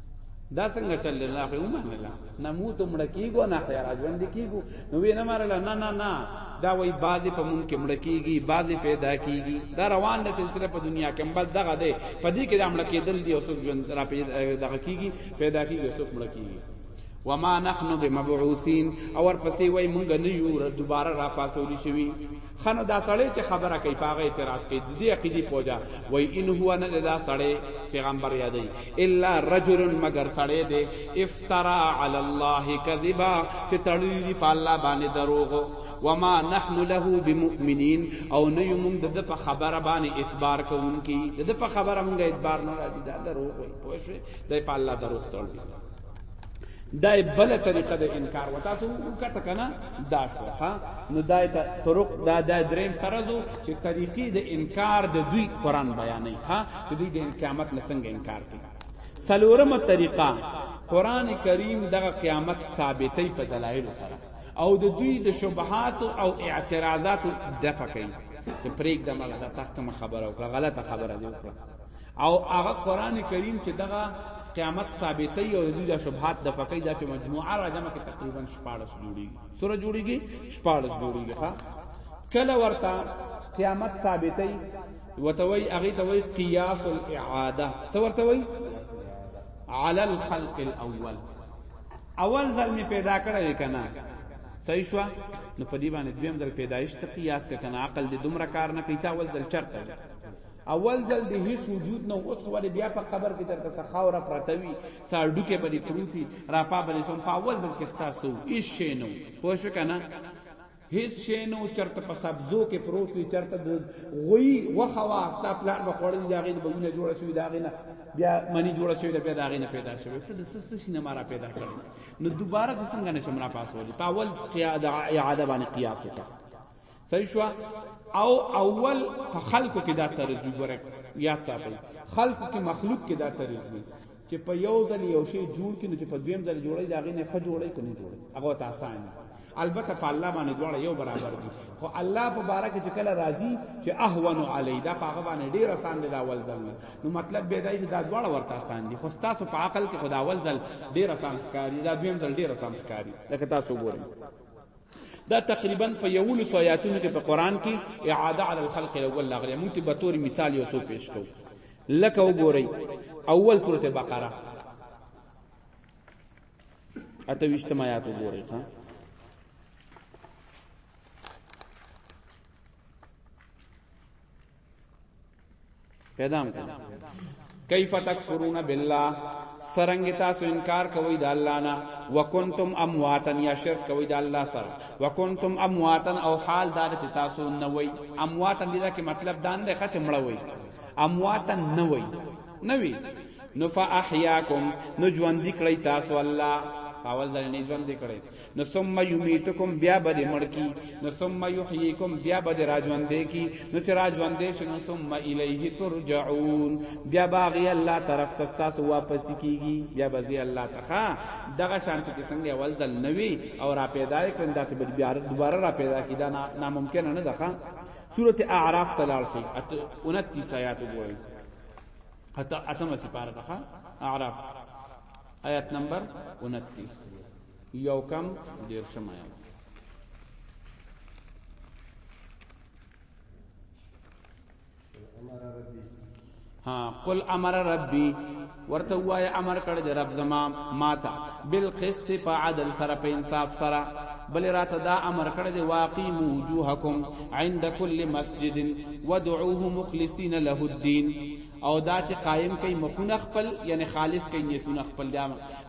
دا څنګه چل نه خو مه نه لا نه مو ته مړ کیګو نه خیر ژوند کیګو نو وی نه مارل نه نه نه دا وای بعضی په مونږ کې مړ کیږي بعضی پیدا کیږي دا روان ده سلسله په دنیا کې بس دغه ده په دې کې د مړ کېدل دی او څوک ژوند را پیدا دغه کیږي پیدا کیږي څوک مړ کیږي وما نحنو بمبعوثین اور پسې وای مونږ نه یو دوباره را پاسول شوی ښه نو دا سړی چې خبره کوي په هغه اعتراض کوي د دې عقیدې پوجا وایي ان هو نه دی دا سړی پیغمبر یادوي الا رجل مګر سړی دی افترا علی الله کذبا چې تړلی دی په الله باندې دروغ وما نحن له بمؤمنین او نه یو موږ د په خبره باندې اعتبار کوونکی د په خبره موږ اعتبار نه راځي دا دروغ وایي پوه شئ د په الله دروغ تړلی دا بل طریقه د انکار وتا سو کته کنه دا شو ها نو دا طرق دا دا دریم طرزو چې طریقې د انکار د دوی قران بیانې ها چې دوی د قیامت لسنګ انکار کوي سلورمه طریقه قران کریم دغه قیامت ثابتې په دلایل سره او د دوی د شبهات او اعتراضات دفع کوي چې پرېږدم هغه تک خبره او غلطه خبره دی وکړه او هغه قران کریم چې دغه قیامت ثابتې او د دې د شبهات د پکې د په مجموعه راجمه کې تقریبا 14 جوړیږي سره جوړیږي 14 جوړیږي ها کله ورته قیامت ثابتې وتوي اغه توي قیاس الاعاده څو ورته وي علی الخلق الاول اول ځل می پیدا کړی کنه صحیح شو نو په دې باندې دویم ځل پیدایش ته قیاس کنه عقل دې دومره کار نه کوي تا اول ځل چرته اول ځل د هیڅ وجود نه اوس خو باندې بیا په قبر کې تر تاسو خاور پراته وي ساړډو کې باندې پروتي را پا باندې سم په اول ځل کې تاسو هیڅ شي نو خو شو کنه هیڅ شي نو چرته په سبزو کې پروت وي چرته د غوي وخه واسطه پلان به خوري دا غي به نه جوړ شوی دا غي نه بیا منی جوړ شوی دا پیدا غي نه پیدا شوی ته د سس شي نه مارا پیدا کړ نو دوباره د څنګه نشم را پاسول په اول قیاده اعاده باندې قیاس وکړه صحیح شو او اول په خلقو کې دا طرز وی ګره یاد ساتي خلقو کې مخلوق کې دا طرز وی چې په یو ځل یو شی جوړ کینو چې په دویم ځل جوړی دا غینه خ جوړی کني جوړی هغه ته آسان البته په الله باندې دواړه یو برابر دي خو الله په باره کې چې کله راضي چې اهون علی دا په هغه باندې ډیر آسان دی دا اول ځل نو مطلب به دا چې دا دواړه ورته آسان دي خو تاسو په عقل کې خدا اول ځل ډیر آسان ښکاری دا دویم ځل ډیر آسان ښکاری لکه تاسو ګورئ دا تقریبا په یولو سو آیاتونو کې په قران کې اعاده علی الخلق الاول لاغلی مونږ ته به تور مثال یو سو پیش کو لکه وګورئ اول سورته بقره اته وشتم آیات وګورئ ها پیدا مکو کیف تکفرون بالله سرنګ تاسو انکار کوي د الله نه وکنتم امواتن یا شرک کوي د الله سره وکنتم امواتن او حال دا چې تاسو نه وي امواتن دې دا کې مطلب دان دی خته مړ وي امواتن نه وي نه وي نو فاحیاکم نو ژوند کړی تاسو الله اول دل نه ژوند کړی نو ثم یمیتکم بیا به دې مړ کی نو ثم یحییکم بیا به دې راجوندې کی نو چې راجوندې شې نو ثم الیه ترجعون بیا باغی الله طرف ته تاسو واپس کیږي بیا به زی الله تخا دغه شان چې څنګه اول دل نوی او را پیدا کړم داسې به بیا دوباره را پیدا کی دا ناممکن نه ده ښا سورته اعراف تلال شي 29 آیات وګورئ اته اتمه سپاره ده اعراف آیات نمبر 29 یو کم دیرشم آیات ها قل امر ربي ورته وای امر کړ دې رب زما ماتا بالقسط په عدل سره په انصاف سره بل راته دا امر کړ دې واقیم وجوهکم عند كل مسجد ودعوه مخلصین له الدين او دا چې قائم کوي مخونه خپل یعنی خالص کوي نیتونه خپل دا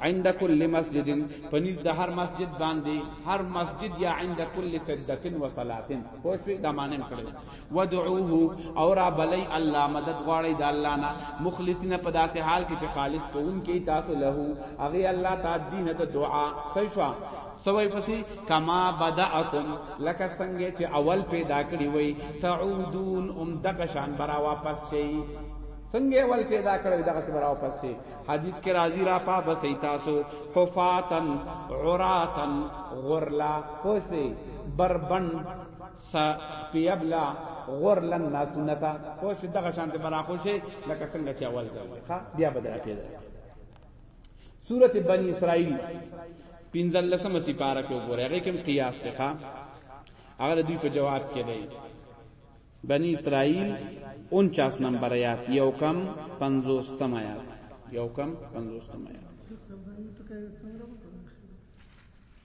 عند کل مسجد پنځ د هر مسجد باندې هر مسجد یا عند کل سدت و صلات خو شوی دا معنی کړل ودعوه او را بلی الله مدد غواړي د الله نه مخلصین په داسې حال کې چې خالص کوونکی تاسو له هغه الله تعالی دین ته دعا صحیح سوای پسې کما بدعکم لکه څنګه چې اول پیدا کړی وای تعودون ام دغه شان برا واپس شي څنګه اول پیدا کړی دغه شان برا واپس شي حدیث کې راځي را پا بس تاسو حفاتن عراتن غرلا پوښتې بربند س پیبلا غرلن ناسنتا پوښتې دغه شان ته برا خوشي لکه څنګه چې اول ځل ښا بیا بدل پیدا سورت بنی اسرائیل پنځل لسمه سپاره کې وګورئ هغه کوم قیاس ته ښا هغه دوی په جواب کې دی بنی اسرائیل 49 نمبر آیات یو کم 50 تم آیات یو کم 50 تم آیات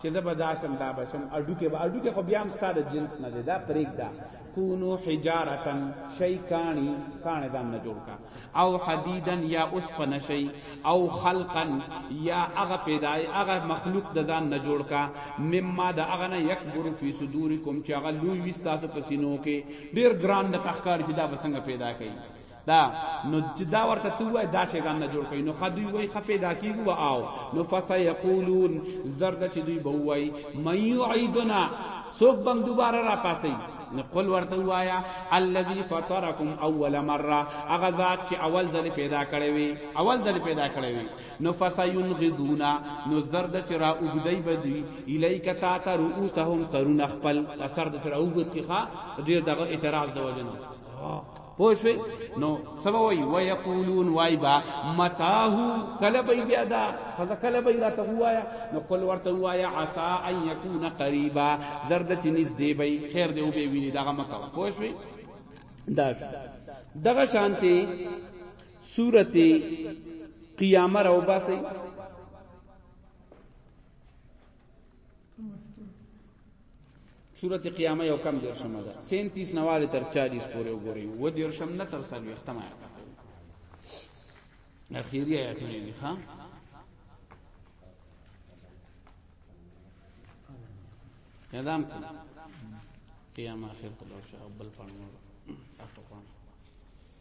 چې زه به دا شم دا به شم اډوکې به اډوکې خو بیا هم ستا د جنس نه دی دا پرېږده کونو حجارتن شی کاڼي کاڼی ځان نه جوړ کا او حدیدن یا اوسپنه شی او خلقا یا هغه پیدای هغه مخلوق د ځان نه جوړ کا مما د هغه نه یکبر فی صدورکم چې هغه لوی وي ستاسو په سینو کې ډېر ګران د تخکار چې دا به څنګه پیدا کوي دا نو چې دا ورته تو وای دا شی ځان نه جوړ کړي نو خدوی وای خپې دا کیږي و آو نو فسيقولون زرد چې دوی به وای مې يعيدنا سوک بم دوباره را پاسي نو قل ورته وایا الذي فطركم اول مره اغه ذات چې اول ځل پیدا کړي وي اول ځل پیدا کړي وي نو فسينغذونا نو زرد چې را وګدای بدی الیک تا ته رؤوسهم سرون خپل سر د سره وګد کیخه ډیر دغه اعتراض د وجنه پوه شوي نو څه به وایي ویقولون وایي به متاه کله به بیا دا فزه کله به راته ووایه نو قل ورته ووایه عسا ان یکون قریبا زرد چې نږدې به خیر دی وبې ویني دغه مه کوه پوه شوي دا دغه شانتي سورته قیامه راوباسي سورت قیامه یو کم دیر شمه ده سینتیس نوالی تر چالیس پوری وګوری و دیر شم نه تر سلوی اختم آیت اخیری آیتونه دی خواه یادام کن قیامه اخیر تلو شا بل پانو اخر پانو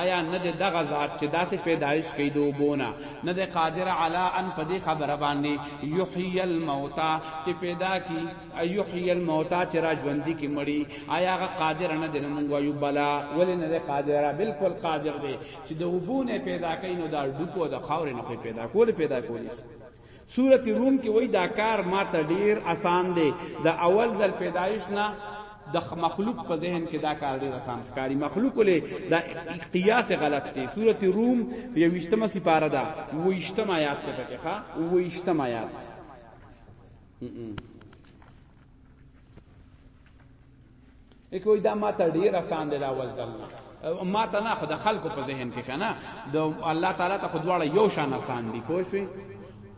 آیا نه د دغه ذات چې داسې پیدایش کوي د اوبونه نه د قادر علی ان په دې خبره باندې یحیی الموتا چې پیدا کی یحیی الموتا چې را ژوندۍ کی مړی آیا هغه قادر نه دی موږ وایو بلا ولې نه د قادر بالکل قادر دی چې د اوبونه پیدا کوي نو دا ډوکو د خاور نه پیدا کول پیدا کولی شي سورت روم کې وای دا کار ماته ډیر اسان دی د اول ځل پیدایش نه د مخلوق په ذهن کې دا کار ډیر اسان ښکاری مخلوق له دا قیاس غلط دی سورت روم په یوشتمه سپاره ده ویشتم آیات ته پکې ښا ویشتم آیات کوي دا ماته ډیر آسان دی دا ول ځل ما ته نه خو د خلکو په ذهن کې کنه د الله تعالی ته خود واړه یو شان آسان دي پوه شئ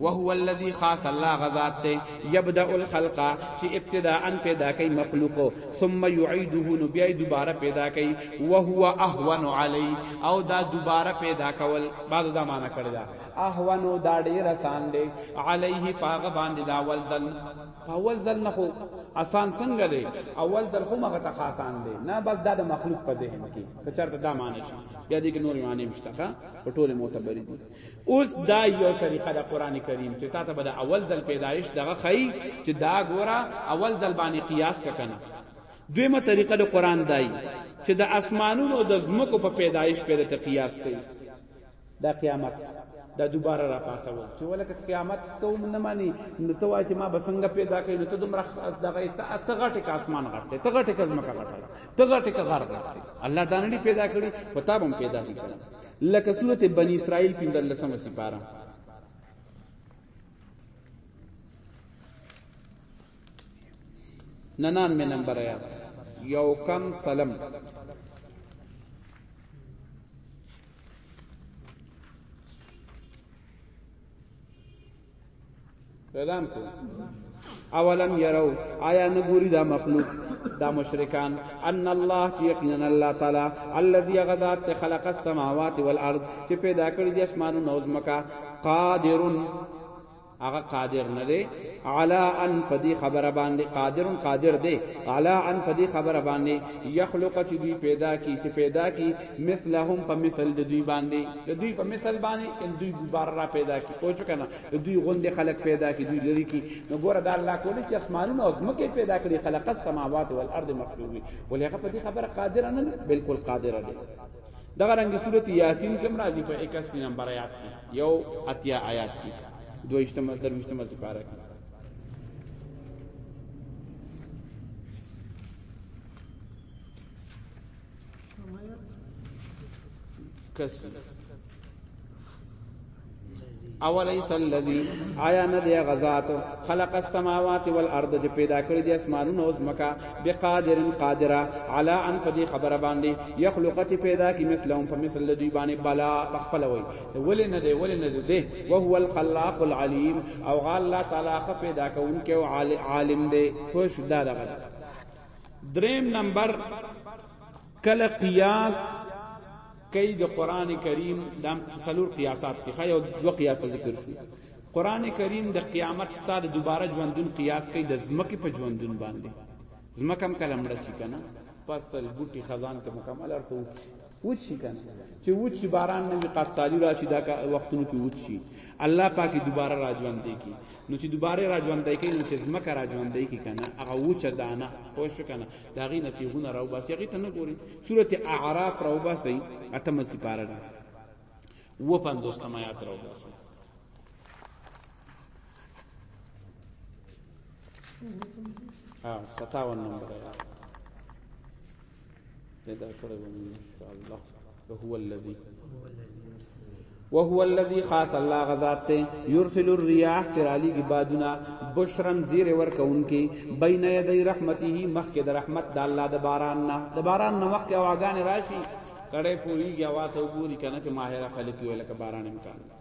وهو الذي خاص الله غذات ته يبدا الخلق چې ابتداء پیدا کوي مخلوق ثم يعيده نو بیا دوباره پیدا کوي وهو اهون علي او دا دوباره پیدا کول بعد دا معنا کړی دا اهون دا ډیر آسان دی عليه پاغه باندې دا ول دل اول ځل نه خو آسان څنګه دی اول ځل خو مغه ته آسان دی نه بس دا د مخلوق په ذهن کې که چرته دا معنی شي یا دې کې نور معنی مشته په ټوله معتبر دي اوس دا یو طریقه د قران کریم چې تاسو به د اول ځل پیدایش دغه خی چې دا ګوره اول ځل باندې قیاس کنه دویمه طریقه د قران دای چې د اسمانونو د زمکو په پیدایش پیدا ته قیاس کوي دا قیامت دا دوباره را پاسول چې ولکه قیامت ته هم نه مانی نو ته وای چې ما بسنګ پیدا کړي نو ته دومره دغه ته تغټه کا اسمان غټه ته غټه کزما کا غټه ته غټه کا غر غټه الله دانړي پیدا کړي پتا بم پیدا کړي لکه سورته بنی اسرائیل 15 سپاره ننانوے نمبر آیات یو کم سلم پیدام کو اولم یرو آیا نګوری دا مخلوق دا مشرکان ان الله چې یقینا الله تعالی الذي غذات خلق السماوات والارض چې پیدا کړی د اسمانونو او زمکا قادر هغه قادر نه دی علا ان پدی خبره باندې قادر قادر دی علا ان پدی خبره باندې یخلق چې دوی پیدا کی چې پیدا کی مثلهم په مثل د دوی باندې د دوی په مثل باندې ان دوی بار را پیدا کی پوه کنه د دوی غوند خلق پیدا کی دوی لري کی نو ګوره دا الله کولی چې اسمانونه او زمکه پیدا کړي خلق السماوات والارض مخلوقي ولې هغه پدی خبره قادر نه دی بالکل قادر دی دغه رنګ سورته یاسین کې مرادی په 81 نمبر آیات کې یو اتیا آیات کی دویشتم درویشتم سپاره کی کسی اولیس الذی آیا نه دی غزات خلق السماوات والارض چې پیدا کړی دی اسمانونه او زمکا بقادر قادرا علا ان په دې خبره باندې یخلق چې پیدا کی مثلهم په مثل دوی باندې بلا بخپل وای ولې نه دی ولې نه دی او هو الخلاق العلیم او غال الله تعالی خ پیدا کوونکی او عالم دی خوش دا دغه دریم نمبر کله قیاس کئی د قران کریم د څلور قیاسات څخه یو دو قیاس ذکر شو قران کریم د قیامت ستاره دوباره ژوندون قیاس کئی د زمکه په ژوندون باندې زمکه هم کلم راشي کنه فصل بوټي خزان ته مکمل ارسو وچی کنه چې وچی باران نه وی قد سالی راشي دا وختونو کې وچی الله پاک دوباره راځوان دی کی نو چې دوباره راځوان دی کی نو چې زمکه راځوان دی کی کنه هغه وچه دانه خوش کنه دا غي نتیغونه راو باسي هغه ته نه ګوري سورته اعراف راو باسي اتمه سپاره ده و پندوس تمایات راو باسي ها 57 نمبر ده دا کړو ان شاء الله وهو الذي وهو الذي خاص الله غذات ته يرسل الرياح چرالی کی بادنا بشرن زیر ور کونکی بین یدی رحمته مخک در رحمت د الله د باران نه د باران نه مخک واغان راشي کړه پوری یا واته وګوري کنه چې ماهره خلک ویل ک باران امکان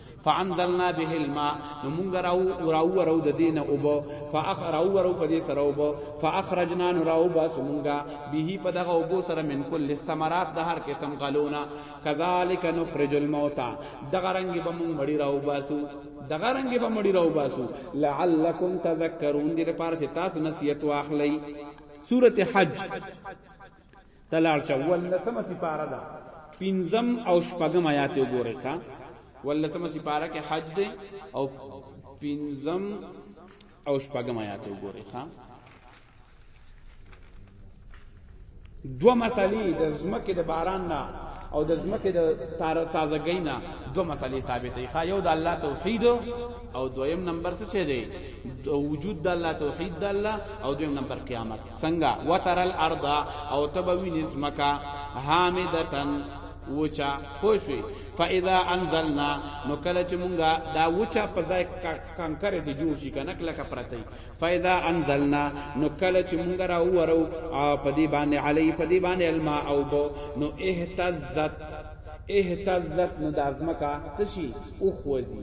فانزلنا به الماء نو مونږ راو راو راو د دین او بو فاخ راو راو په دې سره او بو فاخرجنا نو راو با سمونګه به په دغه او بو سره من کل الثمرات د هر قسم غلونا کذالک نخرج الموتى دغه رنگ به مونږ مړی راو باسو دغه رنگ به مړی راو باسو لعلکم تذکرون دې لپاره چې تاسو نصیحت واخلئ سورته حج تلاړ چا ولسمه سپاره ده پنځم او شپږم آیات وګورئ تا ولسمه سپاره کې حج ده او پنځم او شپږم آیات وګورئ ښا دو مسلې د زمکه د باران نه او د زمکه د تازګۍ نه دو مسلې ثابتې ښا یو د الله توحید او دویم نمبر څه دی د وجود د الله توحید د الله او دویم نمبر قیامت څنګه وتر الارض او ته به وینې ځمکه حامدتن وچا پوه شوې فاذا انزلنا نو کله چې مونږه دا وچا په ځای کنکره ته جوړ شي کنه کله کا پرته فاذا انزلنا نو کله چې مونږه را ورو په دې باندې علی په دې باندې الماء او بو نو اهتزت اهتزت نو د ازمکا څه شي او خوځي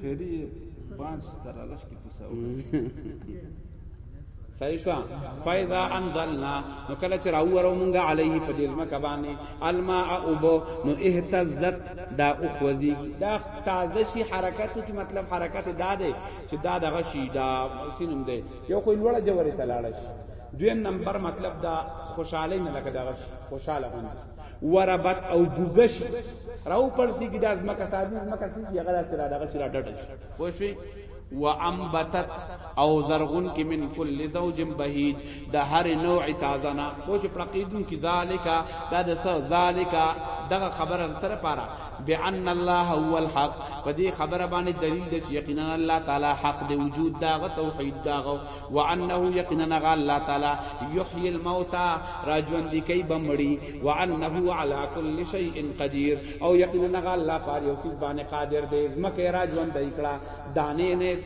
خیریه پانچ تر لس کې صحیح شو فاذا انزلنا نو کله چې راوورو مونږه علیه په دې ځمکه باندې الماء اوبو نو اهتزت دا اوخوزی دا تازه شي حرکت کی مطلب حرکت دا دی چې دا دغه شي دا سینم دی یو خو لوړه جوړه تلاړه شي دویم نمبر مطلب دا خوشاله نه لکه دغه شي خوشاله غوند وربت او ګوګش راو پړسی کی دا ځمکه سازي ځمکه سي هغه سره دغه شي را ډډ شي خو شي وانبتت او زرغون کی من کل زوج بهیج د هر نوع تازه نه پوچ پړقیدون کی ذالک دا د سو ذالک دغه خبره سره پاره بان الله هو الحق په دې خبره باندې دلیل د یقینا الله تعالی حق دی وجود دا غ توحید دا غ وانه یقینا غ الله تعالی یحیی الموتى راجوان دی کی بمړي وانه علی کل شیء قدیر او یقینا هغه الله پاره یو سیز باندې قادر دی زمکه را ژوند دی کړه دانه نه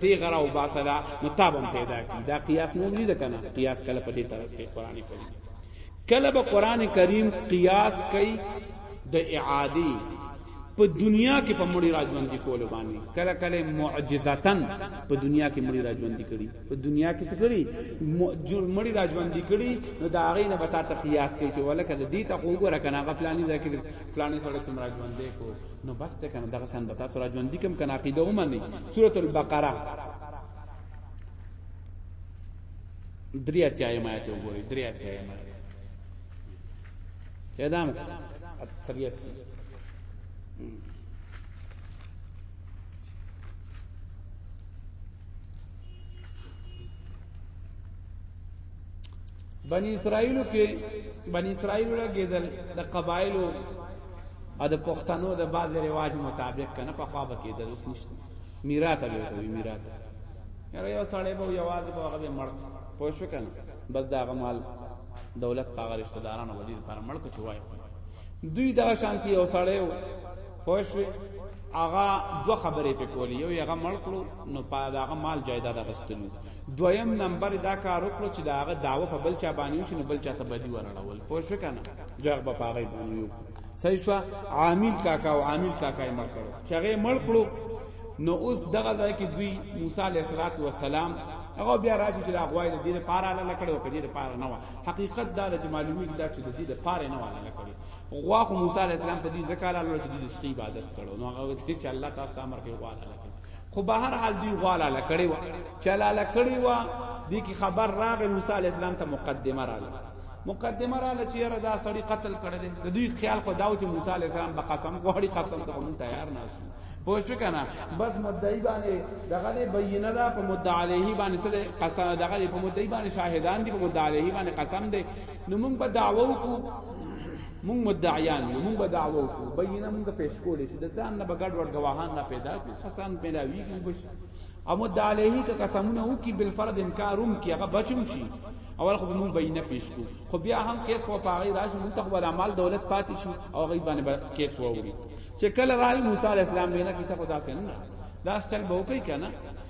تی غرا او باسلا نو تابم پیدا کی دا قیاس مو نه کنه قیاس کله په دې طرز کې قران کریم کله به قران کریم قیاس کوي د اعادی په دنیا کې په مړی راځوندې کول باندې کله کله معجزاتن په دنیا کې مړی راځوندې کړي په دنیا کې څه کړي جوړ مړی راځوندې کړي نو دا هغه نه بتا ته قیاس کوي چې ولکه د دې ته خو وګوره کنه هغه پلاني ځکه پلاني سره څوم راځوندې کو نو بس ته کنه دغه سن بتا سره راځوندې کم کنه عقیده ومني سورۃ البقره دریا تیایم آیت وګورئ دریا تیایم آیت یادام اتریس بنی اسرائیل کې بنی اسرائیل لګیدل د قبایلو ا د پښتنو د باز رواج مطابق کنه په خوابه کې د اوس نشته میراث به وي میراث یاره یو سړی به یوازې به هغه مړ پوه شو کنه بس دا غمال دولت پاغه رشتہ دارانو ولید پر مړ کو چوای دوی دا شانتی یو سړی خوشوي هغه دوه خبرې په کولې یو هغه مړ کړو نو په هغه مال جایداد غستلو دویم نمبر دا کار وکړو چې دا هغه داوه په بل چا باندې شنو بل چا ته بدی ورړول پوه شو کنه جګ به پاره باندې یو صحیح شو عامل کاکا او عامل کاکا یې مړ کړو چې هغه مړ کړو نو اوس دغه ځای کې دوی موسی علیه السلام هغه بیا راځي چې دا غوای د دې لپاره نه لکړو کدي لپاره نه حقیقت دا چې معلومی دا چې د دې لپاره نه ولا لکړو غوا خو موسی علی السلام ته دې زکه لاله چې د سخی عبادت کړو نو هغه ته چې الله تاسو ته امر کوي غوا لاله کړي خو به هر حال دوی غوا لاله کړي وا چې لاله کړي وا دې کی خبر راغ موسی علی السلام ته مقدمه رااله مقدمه رااله چې یاره دا سړی قتل کړل د دوی خیال خو داو چې موسی علی السلام به قسم غوړي قسم ته مون تیار نه شو پوه شو کنه بس مدعی باندې دغه دې بینه ده په مدعی علیه باندې سره قسم دغه په مدعی باندې شاهدان دي په مدعی علیه باندې قسم دې نو موږ به دعوه وکړو موږ مدعیان یو موږ به دعوه وکړو بینه موږ پیش کولې چې د ځان نه بغړ ور غواهان نه پیدا کړو خسان ملاوی کې وبش او مدعلیه که قسمونه او کې بل فرض انکاروم کې هغه بچم شي اول خو موږ بینه پیش کو خو بیا هم کیس خو پاغي راش موږ ته خپل اعمال دولت پاتې شي او غي باندې کیس ووري چې کله راي موسی علی السلام بینه کیسه خدا سره نه دا ستل به وکي کنه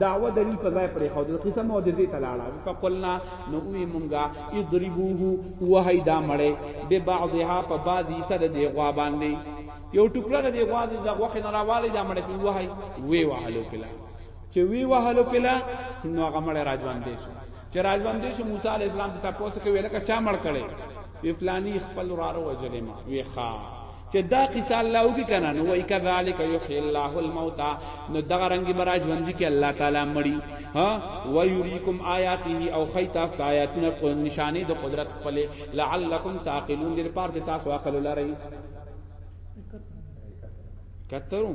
دعوه دلیل په ځای پرې خو د قصه معجزې ته لاړه فقلنا نو وی مونږه اضربوه وهی دا مړې به بعضها په بعضی سره دی غوا باندې یو ټوکړه د غوا د غوخه نه راوالی دا مړې په وهی وی وهلو کلا چې وی وهلو کلا نو هغه مړې راځوان دي چې راځوان دي چې موسی علی السلام ته تاسو کې ویل کا چا مړ کړي وی فلانی خپل وراره وجلې ما وی ښا چې دا قصه الله وکي کنه نو وای کذالک یحیی الله الموتى نو دغه رنگي برا ژوند کې الله تعالی مړی ها و یریکم آیاته او خیتا است آیاتنا نشانی د قدرت خپل لعلکم تعقلون دې پار ته تاسو عقل لرئ کترو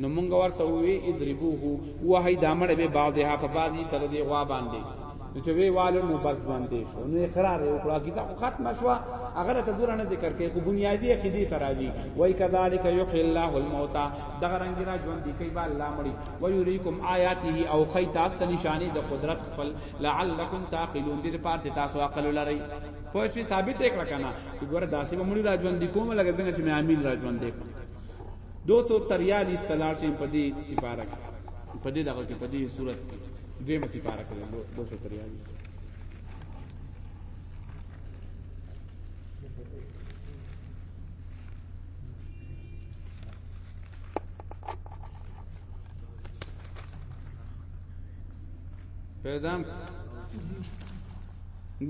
نو مونږ ورته وی ادربوه وهی دا مړ به بعضها په بعضی سره دی غوا باندې نو چې وی والو نو بس باندې شو نو اقرار یې وکړه کیسه خو ختمه شو هغه ته ګور نه ذکر کوي خو بنیادی عقیده ترازی وای کذالک یحیی الله الموت دغه رنگ را ژوند دی کوي با الله مړي و یریکم آیاته او خی تاسو ته نشانی د قدرت خپل لعلکم تعقلون دې پارت تاسو عقل لري پوه شي ثابت کړه کنه چې ګور داسې مړي را ژوند دی کوم لګ څنګه چې مې امین را ژوند دی دوستو تریال استلاټ په دې سپارک په دې دغه کې په دې صورت کې دوی مې سپارک ده دوستو تریال پیدام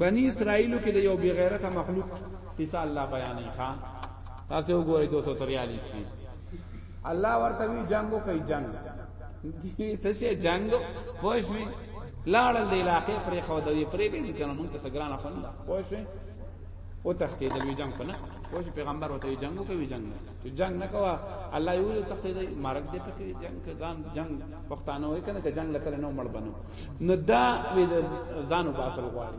بنی اسرائیلو کې د یو بغیرته مخلوق قصه الله بیانې خان تاسو وګورئ 243 کې الله ورته وی جنگو کوي جنگ دې څه شي جنگو پوښوي لاړل د علاقې پرې خو دوی پرې به دي کنه مونږ ته سګران خو نه پوښوي او تختې د وی جنگ کنه پوښ پیغمبر ورته جنگو کوي جنگ چې جنگ نه کوا الله یو له تختې دی مرګ دې پکې جنگ کې ځان جنگ پښتانه وای کنه چې جنگ لته نه مړ بنو نو دا وی ځانو باسل غواړي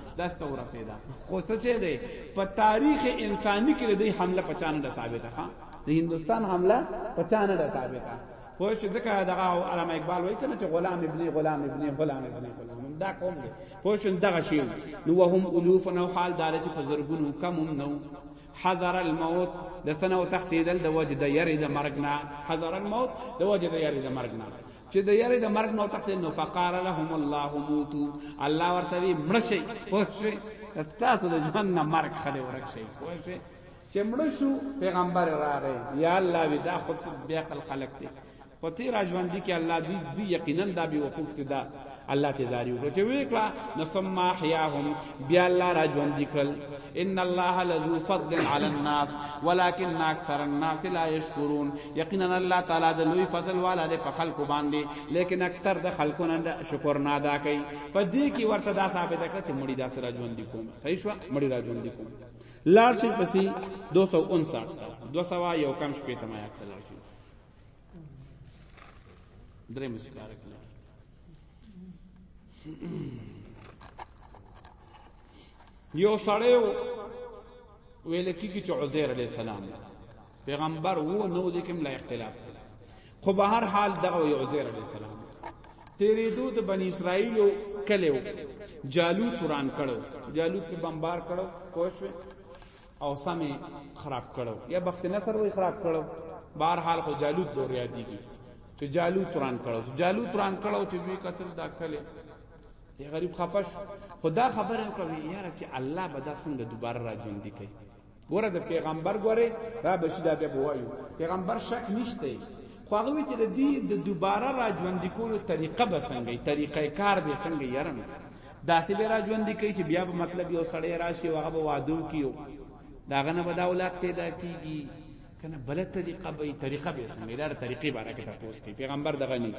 داسته ورسېدا خو څه چې دی په تاریخ انساني کې د حمله پچانه ده ثابته ها د هندستان حمله پچانه ده ثابته خو چې ځکه دغه علامه اقبال وایي کنه چې غلام ابن غلام ابن غلام ابن غلام دا قوم دی خو شن دغه شی نو وهم الوف نو حال دار چې په زرګونو کم نو حذر الموت د سنه او تحت دل د وجد یری د مرګنا حذر الموت د وجد یری د مرګنا چې د یری د مرګ نو تخته نو فقار لهم الله موتو الله ورته وی مرشي خوشي تاسو د ژوند نه مرګ خله ورکشي خوشي چې مرشو پیغمبر راغی یا الله وی دا خود بیا خلق ته خو تیر ژوند کې الله دې یقینا دا به وقوف ته دا الله ته زاری وکړه چې وی کړه نو ثم احیاهم بیا الله را ژوند کړل ان الله لذو فضل علی الناس ولكن اکثر الناس لا یشکرون یقینا الله تعالی د لوی فضل والا د په خلکو باندې لیکن اکثر د خلکو نه شکر نه ادا کوي په دې کې ورته دا ثابت کړه چې مړی داس را ژوند کوم صحیح شو مړی را ژوند کوم لارشل پسې 259 200 یو کم شپې تمایا کړل درې مسکار کړه یو سړیو ویل کیږي چې عزیر علی السلام پیغمبر وو نو د کوم لا اختلاف دی خو به هر حال دغه یو عزیر علی السلام تیرې دو د بنی اسرائیل کلو جالوت وران کړو جالوت په بمبار کړو کوښښ او سمې خراب کړو یا بخت نصر وای خراب کړو بهر حال خو جالوت دور یادېږي چې جالوت ران کړو چې جالوت ران کړو چې دوی قتل دا کله دی غریب خپش خدا خبره کوي یاره چې الله به دا څنګه دوباره راځوند کی ګوره د پیغمبر ګوره را بشی دا به وایو پیغمبر شک نشته خو هغه وی چې د دې د دوباره راځوند کولو طریقه به څنګه طریقې کار به څنګه یاره داسې به را ژوند کوي چې بیا به مطلب یو سړی راشي او هغه به وادو کیو داغه نه به دا اولاد پیدا کیږي کنه بل طریقه به طریقه به څنګه دا طریقې باره کې تاسو کې پیغمبر دغه نه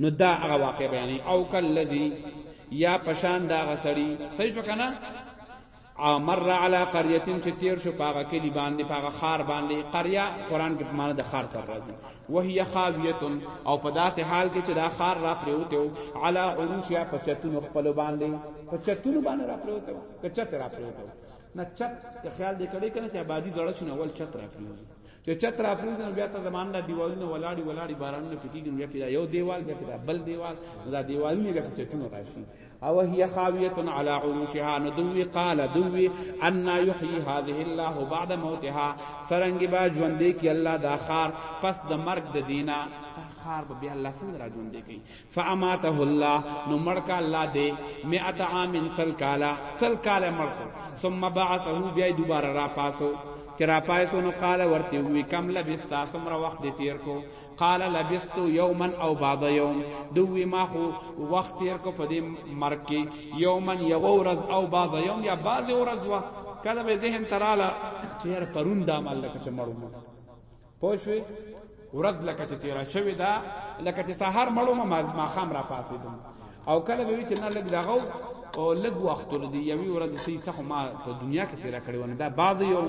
نو دا هغه واقع بیانې او کلذي یا پشان دا غسړي صحیح شو کنه او مر علی قريه چې تیر شو پاغه کلی باندې پاغه خار باندې قريه قران کې معنا د خار سره راځي وهي خاويه او په داسې حال کې چې دا خار را پریوته علی عروش یا پچتون خپل باندې پچتون باندې را پریوته کچت را پریوته نه چت ته خیال دې کړی کنه چې آبادی زړه شنه اول چت را پریوته چې چت را پریوته بیا څه زمان دا دیوالونه ولاړی ولاړی بارانونه پکې ګم بیا پیدا یو دیوال بیا پیدا بل دیوال دا دیوالونه بیا پچتون راشي او هي خاويه على عروشها ندوي قال دوي ان يحيي هذه الله بعد موتها سرنګ با ژوندې کی الله دا خار پس د مرګ د دینا خار به بیا الله څنګه را ژوندې کی فاماته الله نو مړکا الله دې مئات عام سل کالا سل کالا مړکو ثم بعثه بیا دوباره را پاسو چې را پایسو نو قال ورته وی کم لبستا سمره وخت دې تیر کو قال لبست یوما او بعد یوم دوی ما خو وخت تیر کو په دې مرګ کې یوما یو ورځ او بعد یوم یا بعض ورځ وا کله به ذهن تراله چیر پرون دا مال لکه چې مړو پوښوي ورځ لکه چې تیر شوی دا لکه چې سحر مړو ما ما خام را پاسیدم او کله به چې نه لګ دغه او لګ وخت ور دي یوی ورځ سې سخه ما په دنیا کې تیر کړی ونه دا بعد یوم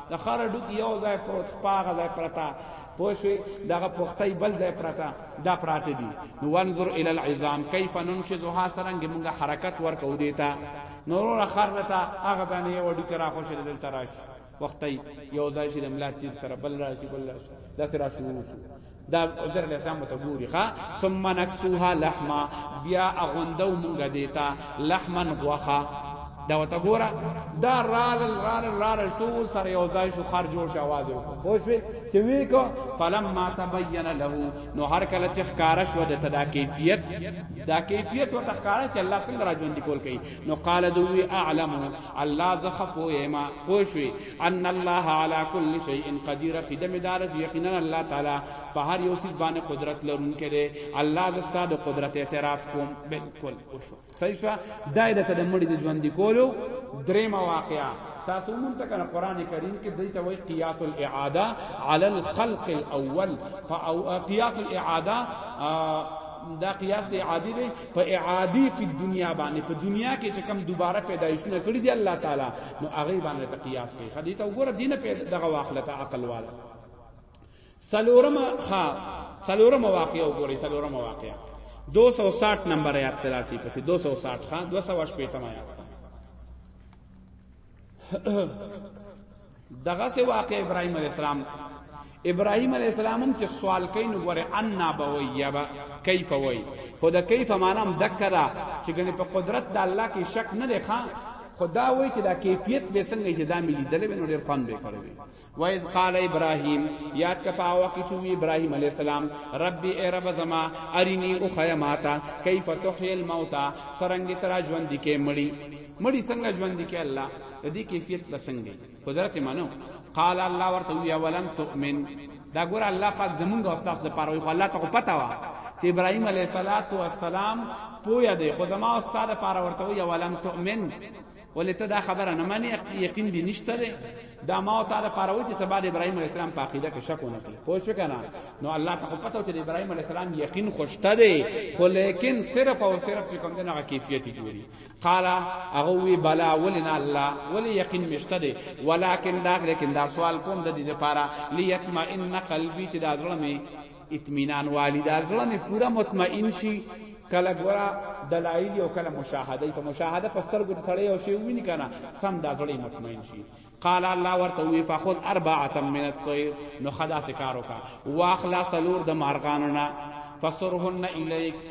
د خر ډوکی یو ځای پروت خپاغه ځای پرتا پوه شوې دغه پختۍ بل ځای پرتا دا پراته دي نو وانظر ال العظام کیف ننشزها سرنګ موږ حرکت ورکو دیتا نور خر رتا هغه باندې یو ډوکی را خوشې دل تراش وختي یو ځای چې د ملا تیر سره بل راشي بل راشي دا سره شروع شو دا عزر علیہ السلام ته ګوري ښا ثم نکسوها لحما بیا اغوندو مونږه دیتا لحمن غوخه دا وته ګوره دا رال رال رال ټول سره یو ځای شو خر جوړ شو आवाज وکړو خو شوي چې وی کو فلما تبين له نو هر کله چې ښکارا شو د تدا کیفیت دا کیفیت او تخکارا چې الله څنګه را ژوند کول کوي نو قال دوی اعلم الله زخه پوهه ما پوښوي ان الله على كل شيء قدير في دم دارس یقینا الله تعالی په هر یو څه باندې قدرت لرونکی دی الله زستا د قدرت اعتراف کوم بالکل وشو صحیح دایره ته د مړي د ژوند کولو درې مواقعه تاسو مونږ ته کنه قران کریم کې دوی ته وایي قیاس الاعاده علی الخلق الاول او قیاس الاعاده دا قیاس دی عادی دی په اعادی فی الدنیا باندې په دنیا کې چې کم دوباره پیدایشونه کړی دی الله تعالی نو هغه باندې ته قیاس کوي خدای ته وګوره دینه پیدا دغه واخلته عقل والا سلورم خا سلورم واقع وګورئ سلورم واقع 260 نمبر آیات تلاتی پسې 260 خا 260 پیتم آیات دغه سه واقع ابراهيم عليه السلام ابراهيم عليه السلام هم چې سوال کین غره ان بويبا کیف وای خو دا کیف معنا هم دکرا چې ګنې په قدرت د الله کې شک نه دی ښا خدا وای چې دا کیفیت به څنګه چې دا ملي دلې نو ډیر خوان به کړی و اذ قال ابراهيم یاد کا پا وقت تو ابراهيم عليه السلام ربي اي رب زما اريني او خيماتا كيف تحيي الموتى سرنګ ترا ژوند کې مړي مړي څنګه ژوند کې الله د دې کیفیت بسنګي قدرت منو قال الله ورته وی ولم تؤمن دا ګور الله پاک زمونږ او تاسو لپاره وی خو الله ته پتا وا چې ابراهيم عليه السلام پویا دی خو زما او تاسو لپاره ورته وی ولم تؤمن ولې ته دا خبره نه مانی یقین دي نشته ده دا ما او تعالی پاره و چې سبا د ابراهیم علی السلام په عقیده کې شک ونه کړي پوه شو کنه نو الله ته پته چې د ابراهیم علی السلام یقین خوشته ده خو لیکن صرف او صرف چې کوم دغه کیفیت ګوري قال هغه وی بلا ولنا الله ولې یقین مشته ده ولکن دا لیکن دا سوال کوم د دې لپاره لیتما ان قلبی چې دا ځړمه اطمینان والی دا زړه می پورا مطمئن شي کله ګورا دلایل او کله مشاهده په مشاهده فستر ګور سړی او شی ویني کنه سم دا زړه مطمئن شي قال الله ورته وی فخذ اربعه من الطير نو خدا سکارو کا واخلا سلور د مارغانو نه فسرهن الیک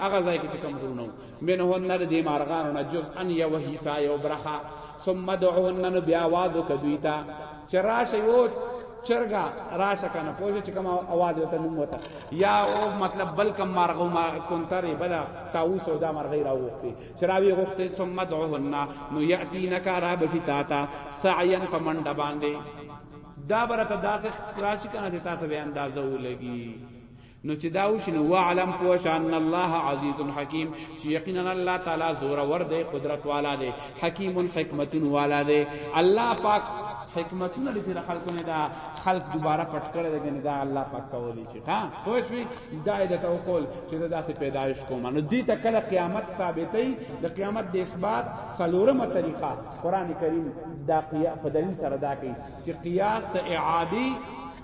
هغه ځای کې چې کوم غرونه منهن نه دې مارغانو نه جز ان یو حصہ یو برخه ثم دعوهن نو بیا आवाज وکوي تا چې راشه یو چرګا راشه کنه پوه چې کوم आवाज وته نوم وته یا او مطلب بل کم مارغو ما کونتر بلا تاوس او دا مرغی راوخته چراوی غخته ثم دعوهن نو یاتینک را بشی تا تا سعین پمنډ باندې دا برته داسې راشي کنه چې تاسو به اندازه ولګي نو چې دا وشي نو وعلم پوه شه ان الله عزیز حکیم چې یقینا الله تعالی زور ور دی قدرت والا دی حکیم حکمت والا دی الله پاک حکمتونه دې چې خلکو نه دا خلق دوباره پټ کړي دې نه دا الله پاک کولی چې ها خو شوي دا دې ته وقول چې دا سه پیدایش کوم نو دې ته کله قیامت ثابتې د قیامت د اثبات سلورمه طریقه قران کریم دا قیا په دلیل سره دا کوي چې قیاس ته اعادی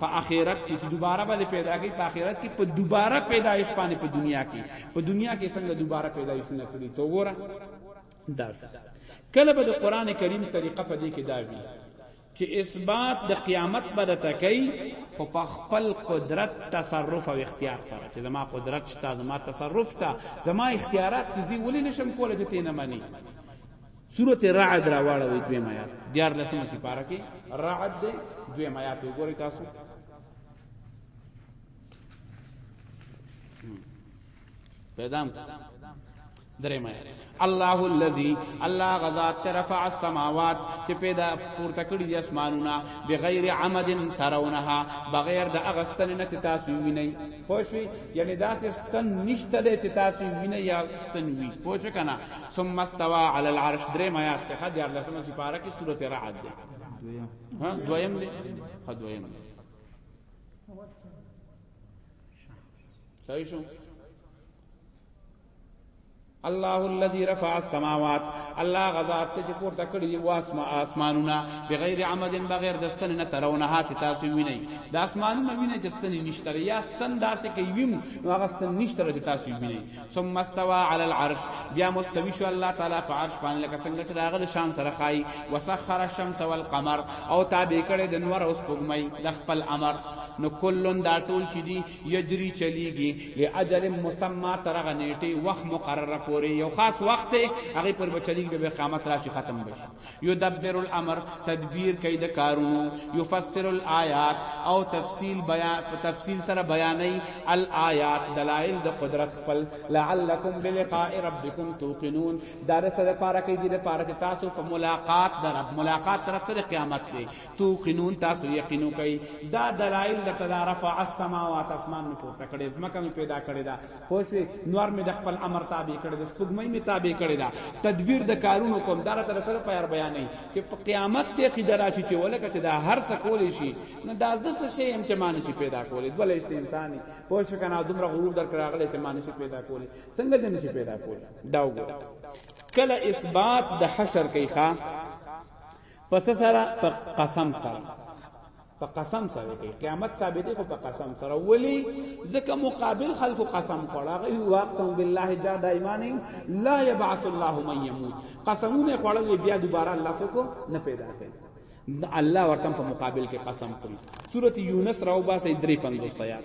په اخرت کې چې دوباره باندې پیدا کی په اخرت کې په دوباره پیدایش باندې په دنیا کې په دنیا کې څنګه دوباره پیدایش نه کړی تو ګوره دا کله به د قران کریم طریقه په دې کې دا وی چې اثبات د قیامت بر تکي خو په خپل قدرت تصرف او اختیار سره چې زما قدرت شته زما تصرف ته زما اختیارات دي ولې نشم کولای چې تینه مانی سورت رعد را واړوي دوی میات دیار لسمه سپاره کې رعد دی دوی میات وګورئ تاسو پیدام درې میات الله الذي الله غذات طرف السماوات چې پیدا پورته کړی دي اسمانونه بغیر عمد ترونها بغیر د اغستن نه تاسو ویني پوښوي یعنی داسې ستن نشته چې تاسو ویني یا ستن وی پوښ کنه ثم استوى على العرش درې میات ته خد یار لسمه سپاره کې سورته رعد ده ها دویم دی خد دویم دی صحیح شو الله الذي رفع السماوات الله غذات چې پورته کړی دی واسما اسمانونه بغیر عمد بغیر دستن نه ترونه چې تاسو وینئ د اسمانونه وینئ چې ستن نشته یا ستن داسې کوي ویم هغه ستن نشته چې تاسو وینئ ثم استوى على العرش بیا مستوی شو الله تعالی په عرش باندې لکه څنګه چې داغه شان سره خای وسخر الشمس والقمر او تابع کړي د نور او سپوږمۍ د خپل امر نو کلون دا ټول چې دی یجری چلیږي لاجل مسمى ترغه نیټه وخت مقرره پوري یو خاص وخت هغه پر بچلیږي به قیامت راشي ختم بشي یدبر الامر تدبیر کوي د کارونو یفسر الایات او تفصیل بیان په تفصیل سره بیانې الایات دلائل د قدرت خپل لعلکم بلقاء ربکم توقنون دا سره لپاره کوي د لپاره تاسو په ملاقات در ملاقات طرف ته قیامت دی توقنون تاسو یقینو کوي دا دلایل د تدارف السماوات اسمان می پورته کړي زمکه می پیدا کړي دا پوښوي نور می د خپل امر تابع کړي د سپګمۍ می تابع کړي دا تدبیر د کارونو کوم دا تر سره پیار بیانې چې په قیامت ته کې دراشي چې ولکه چې دا هر څه کول شي نه دا زس شي هم چې مان شي پیدا کولې ولې است انساني پوښ کنه دومره غرور در کړاغله چې مان شي پیدا کولې څنګه دې نشي پیدا کولې دا وګوره کله اثبات د حشر کوي ښا پس سره په قسم سره په قسم سره کوي قیامت ثابت خو په قسم سره ولی ځکه مقابل خلق قسم خوړه غي واقسم بالله جا دایمان لا يبعث الله من يموت قسمونه خوړه بیا دوباره الله سکو نه پیدا کوي الله ورته په مقابل کې قسم خوري سورته یونس راو باسه درې پنځوس آیات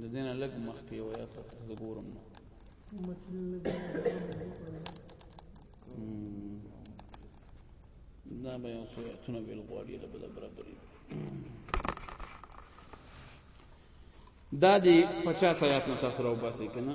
د دینه لګ مخ کې یو یا ته د ګورم نو دا به یو څو ایتونه بیل غواړي له بل برابرې دا دی 50 آیات نه تاسو راو باسي کنه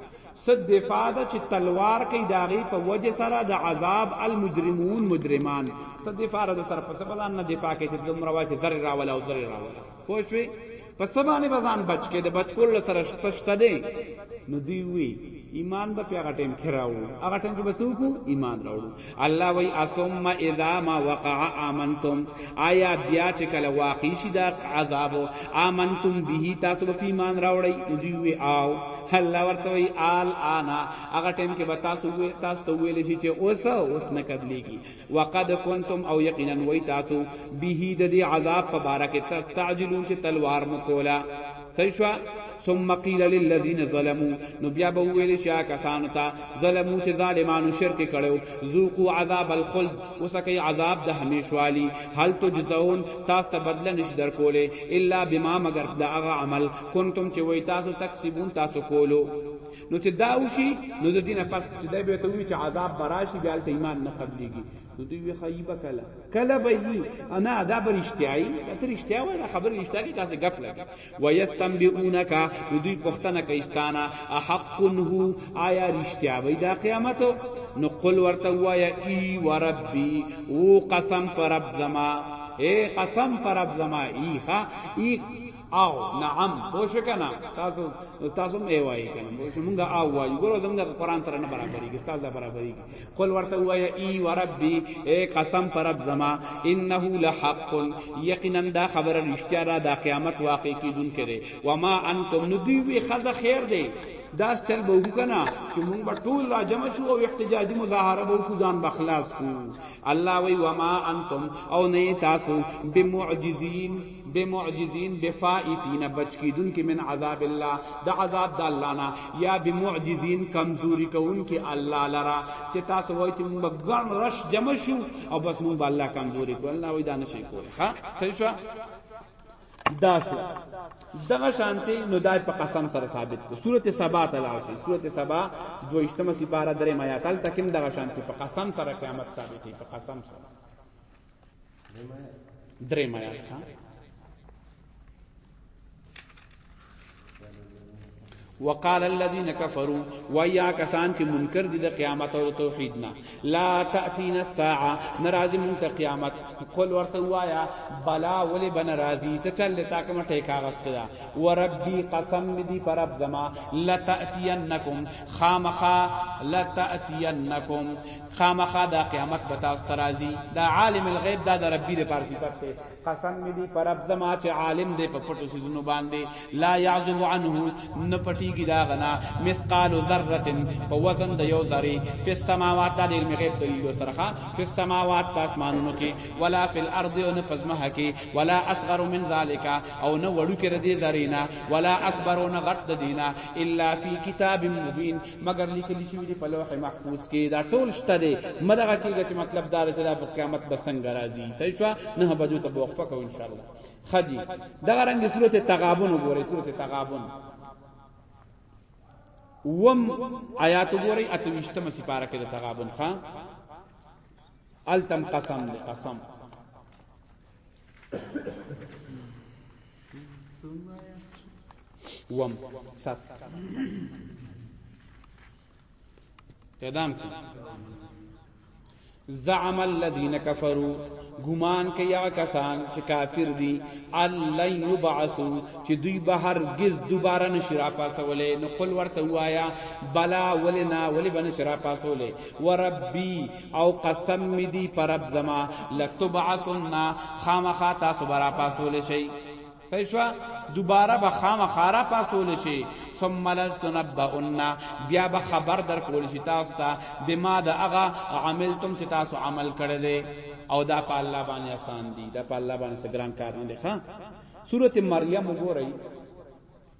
څه دفاع ده چې تلوار کوي د هغې په وجه سره د عذاب المجرمون مجرمان څه دفاع ده سره په څه به ځان نه دفاع کوي چې دومره وایي چې زرې راوله او زرې راوله پوه شوې په څه باندې به ځان بچ کړي د بچ کولو سره څه شته دی نو دوی وي ایمان به په هغه ټایم کې راوړو هغه ټایم کې به څوک ایمان راوړو الله وی اثم اذا ما وقع امنتم آیا بیا چې کله واقع شي دا عذاب امنتم به تاسو په ایمان راوړی دوی وی آو الله ورته وی آل انا هغه ټیم کې به تاسو وی تاسو ته ویل شي چې اوس اوس نه قبليږي وقد کنتم او یقینا وی تاسو به د دې عذاب په بارکه تستعجلون چې تلوار مکولا صحیح شو ثم قیل للذین ظلموا نو بیا به ویل شي کسان ته ظلمو چې ظالمانو شرک کړو ذوقوا عذاب الخلد وسکه عذاب د همیشوالی هل تجزون تاسو ته بدل نشي درکولې الا بما مگر دا هغه عمل کنتم چې وای تاسو تکسبون تاسو کولو نو چې دا وشي نو د دینه پس چې دا به ته وی چې عذاب براشي بیا ته ایمان نه قبليږي نو دوی وی خی به کله کله به یی انا دا پر اشتیاي کتر اشتیا وای دا خبر اشتیا کی تاسو غپ لګي و یستنبئونک نو دوی پښتنه کیستانا احق هو آیا اشتیا وای دا قیامت نو قل ورته وایا ای وربی او قسم پر رب زما اے قسم پر رب زما ای ها ای او نعم پوش کنا تاسو تاسو مې وایي کنه مونږه او وایي ګورو زمونږه قران سره نه برابرېږي استاد برابرېږي قل ورته وایا ای و ربی اے قسم پر رب زما انه لحق یقینا دا خبر رشتیا را دا قیامت واقع کیدون کړي و ما انتم ندی وی خذ خیر دی دا چل به وکنا چې مونږ به ټول را جمع شو او احتجاجی مظاهره به کو ځان بخلاص کو الله وی و ما انتم او نه تاسو بمعجزین بمعجزین بفائتین بچ کیدون کی من عذاب الله د عذاب د الله نه یا بمعجزین کمزوری کون کی الله لرا چې تاسو وای چې موږ ګڼ رش جمع شو او بس موږ الله کمزوری کو الله وای دا نشي کوله ها صحیح شو دا شو دغه شانتی نو دای په قسم سره ثابت کو سورته سبا تلاو شي سورته سبا دویشتمه سپاره درې میاتل تکم دغه شانتی په قسم سره قیامت ثابت په قسم سره درې میات ښا وقال الذين كفروا ويا کسان چې منکر دي د قیامت او توحید نه لا تاتينا الساعه ناراضي مون ته قیامت قل ورته وایا بلا ولي بن راضي سچل تا کوم ټیکا غستدا وربي قسم دي پر رب زما لتاتينكم خامخا لتاتينكم خامخا دا قیامت به تاسو ته راځي دا عالم الغیب دا د ربي د پاره صفت دی قسم می دی پر رب زما چې عالم دی په پټو سيزونو باندې لا يعزب عنه نه پټيږي دا غنا مثقال ذره په وزن د یو ذره په سماوات د علم غیب دلیل سره په سماوات د اسمانونو کې ولا فی الارض او نه پزمه کې ولا اصغر من ذالک او نه وړو کې ردی ذرینا ولا اکبر او نه غټ د دینا الا فی کتاب مبین مګر لیکل شوی دی په لوح محفوظ کې دا ټول شته دی مدغه کېږي چې مطلب دا چې دا په قیامت به څنګه راځي صحیح شو نه بجو ته وقفه کوو ان شاء الله خدي دغه رنګ سورته تغابن وګورئ سورته تغابن وم آیات وګورئ اتوشتمه سپاره کې د تغابن خان التم قسم قسم وم سات اعدام کړ زعم الذين كفروا ګمان کوي هغه کسان چې کافر دي الله يبعثو چې دوی به هرگز دوباره نشي راپاسولې نو قل ورته وایا بلا ولنا ولې بنشي راپاسولې وربي او قسم می دی پر رب زما لتبعثن خامخا تاسو برا پاسول شي صحیح شو دوباره به خامخا را پاسول شي ثم لتنبؤن بیا به خبر در کول شي تاسو ته بما د اغه عملتم چې تاسو عمل کړی دی او دا په الله باندې آسان دي دا په الله باندې سګران کار نه دی ښا سورته مریم وګورئ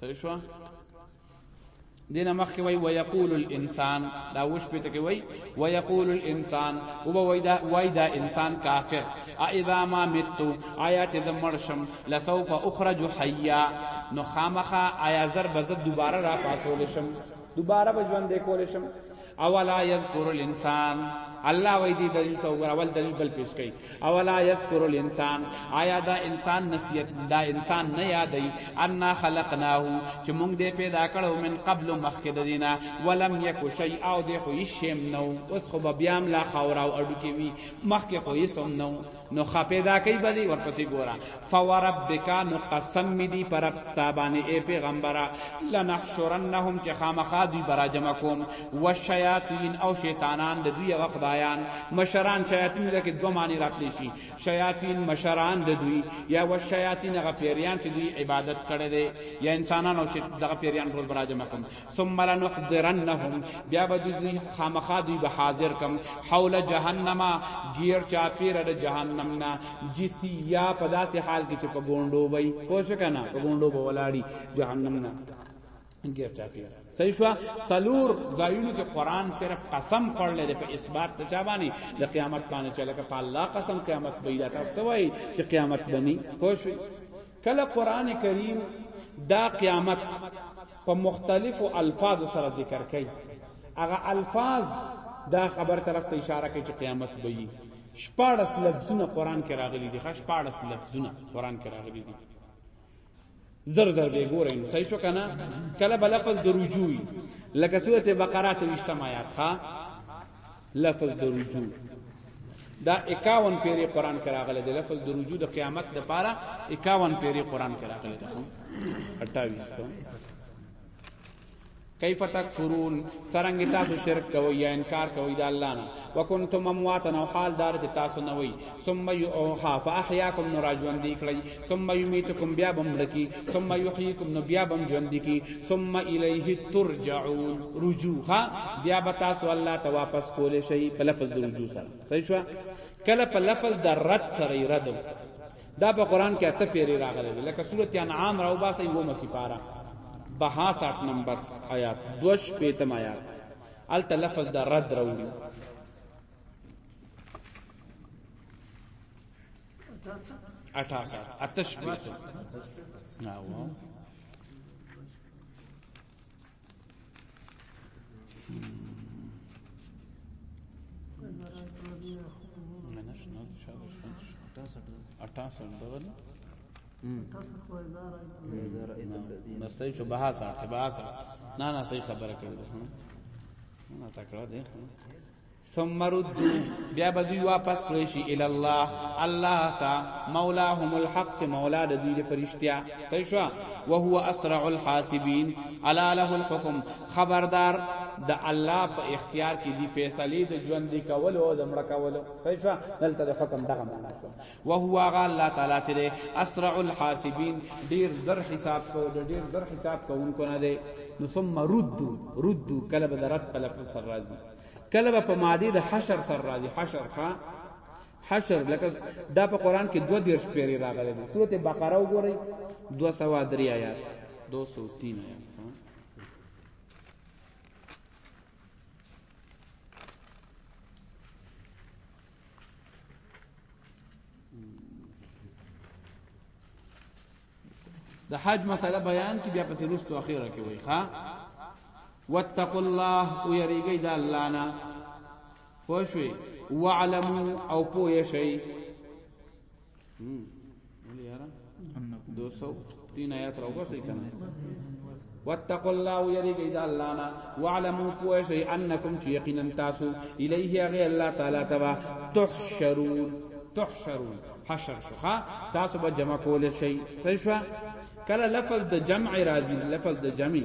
صحیح شو دینه مخکې وای ويقول الانسان دا وش په تکي وای ويقول الانسان او وای دا وای دا انسان کافر اذا ما مت آیات دمرشم لسوف اخرج حيا نو خامخه آیا زر بز دوباره را پاسول شم دوباره بجوان دې کول شم اولا یذکر الانسان الله وای دی دلیل ته وګور اول دلیل بل پیش کړي اولا یذکر الانسان آیا دا انسان نسیت دا انسان نه یادای ان خلقناه چې موږ دې پیدا کړو من قبل مخکې د دینا ولم یک شی او دې خو یې شیم نو اوس خو بیا ملا خاور او اډو کې وی مخکې خو یې سم نو نو خپیدا کوي بدی ورپسې ګورا فوربک نو قسم می دی پر استابانه ای پیغمبره لنحشرنهم چې خامخا دوی برا جمع کوم والشیاطین او شیطانان د دوی غخدایان مشران شیاطین د کې دوه معنی راتلی شي شیاطین مشران د دوی یا والشیاطین غفیریان چې دوی عبادت کړي دي یا انسانان او چې دغه پیریان ټول برا جمع کوم ثم لنحضرنهم بیا به دوی خامخا دوی به حاضر کم حول جهنم گیر چاپیر د جهنم نا جسیا په داسې حال کې چې په ګونډو وای پوه شو کنه په ګونډو به ولاړی جهنم نا گیر چاپیر صحیح شو سلور زایونو کې قران صرف قسم پړل دی په اثبات ته چا باندې د قیامت باندې چې لکه په الله قسم قیامت به دا تاسو وای چې قیامت بنی پوه شو کله قران کریم دا قیامت په مختلفو الفاظو سره ذکر کوي هغه الفاظ دا خبر طرف ته اشاره کوي چې قیامت به وي شپاړس لفظونه قران کې راغلي دي خاص شپاړس لفظونه قران کې راغلي دي زر زر به ګورئ نو صحیح شو کنه کله بل لفظ د رجوع لکه سوره بقره ته وشتم آیات ښا لفظ د رجوع دا 51 پیری قران کې راغلی دی لفظ د رجوع د قیامت د پاره 51 پیری قران کې راغلی دی 28 کیف تکفرون سرنګ تاسو شرک کوئ یا انکار کوئ د الله نه وکنتم امواتن او حال دار چې تاسو نه وئ ثم یوها فاحیاکم نراجوان دی کړی ثم يميتكم بیا بم لکی ثم يحييكم نو بیا بم ژوند کی ثم الیه ترجعون رجوع ها بیا بتا سو الله ته واپس کول شي په لفظ رجوع سره صحیح شو کله په لفظ د رد سره رد دا په قران کې اته پیری راغلی لکه سورته انعام راو باسي و مسیپارا بها 60 نمبر آیات دوش پیتم آیات ال تلفظ د رد راوړي اٹاسا اتش بیتو ناو نستای شو بها ساعت بها ساعت نه نه صحیح خبره کړو نه تکړه دی ثم ردو بیا به دوی واپس کړی شي ال الله الله تا مولاهم الحق چې مولا د دوی لپاره رښتیا پښوا او هو اسرع الحاسبین الا له الحكم خبردار د الله په اختیار کې دی فیصله د ژوند دی کول او د مړ کول پښوا دلته د حکم دغه معنا شو او هو هغه الله تعالی چې اسرع الحاسبین ډیر زر حساب کو ډیر زر حساب کوونکو نه دی ثم ردو ردو کله به رد په لفظ سر راځي کله به په ماده د حشر سر راځي حشر ښا حشر لکه دا په قران کې دوه دیرش پیری راغلی دی سورته بقره وګورئ 203 آیات 203 آیات د حج مسله بیان کی بیا پس رستو اخیره کې وای ښا واتقوا الله او یریږي د الله نه پوښوي واعلموا او پوه شي هم ولې یاره 203 آیات راوځي کنه واتقوا الله ويرجي ذا الله نا واعلموا كوشي انكم يقينا تاسو اليه غي الله تعالى تبا تحشرون تحشرون حشر شخا تاسو به جمع کول شي صحیح کله لفظ د جمع راځي لفظ د جمع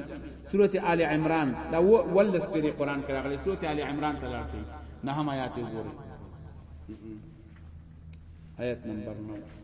سوره آل عمران دا ولس پر قران کې راغلي سوره آل عمران ته لاړ شي نه هم آیات وګورئ آیت نمبر 9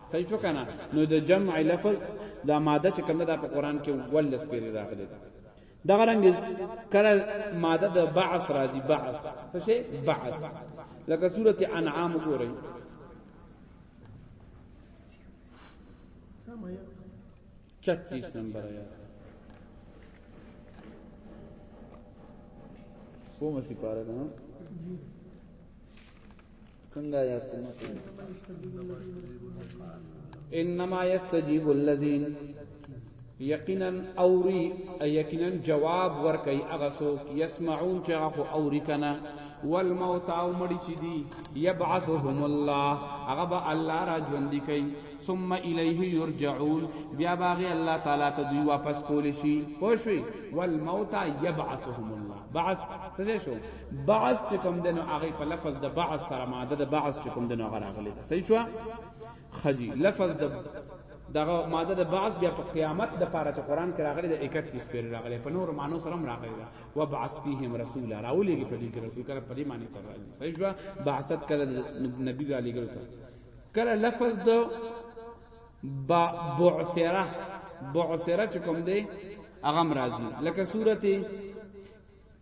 صحیح شو کنه نو د جمع لفظ دا ماده چې کومه دا په قران کې ولس پیری راغلی دا غرنګ کله ماده د بعث راځي بعث څه شي بعث لکه سوره انعام ګورئ چتیس نمبر آیات کومه سپاره ده څنګه آیات انما یستجیب الذین یقینا اوری یقینا جواب ورکي هغه څوک یسمعون چې هغه اوری کنه والموت او مړي چې دي يبعثهم الله هغه به الله را ژوند کوي ثم الیه یرجعون بیا باغی الله تعالی ته دوی واپس کول شي پوښوي والموت يبعثهم الله بعث څه شو بعض چې کوم دنو هغه په لفظ د بعض سره ماده د بعض چې کوم دنو هغه راغلی ده صحیح شو خجی لفظ د دغه ماده د بعض بیا په قیامت د پاره چې قران کې راغلی د 31 پیر راغلی په نور مانو سره هم راغلی ده و بعث فیهم رسولا راولېږي په دې کې رسول کړه په دې معنی سره راځي صحیح شو بعثت کړه نبی را لېږل ته کړه لفظ د با بعثره بعثره چې کوم دی هغه راځي لکه سورته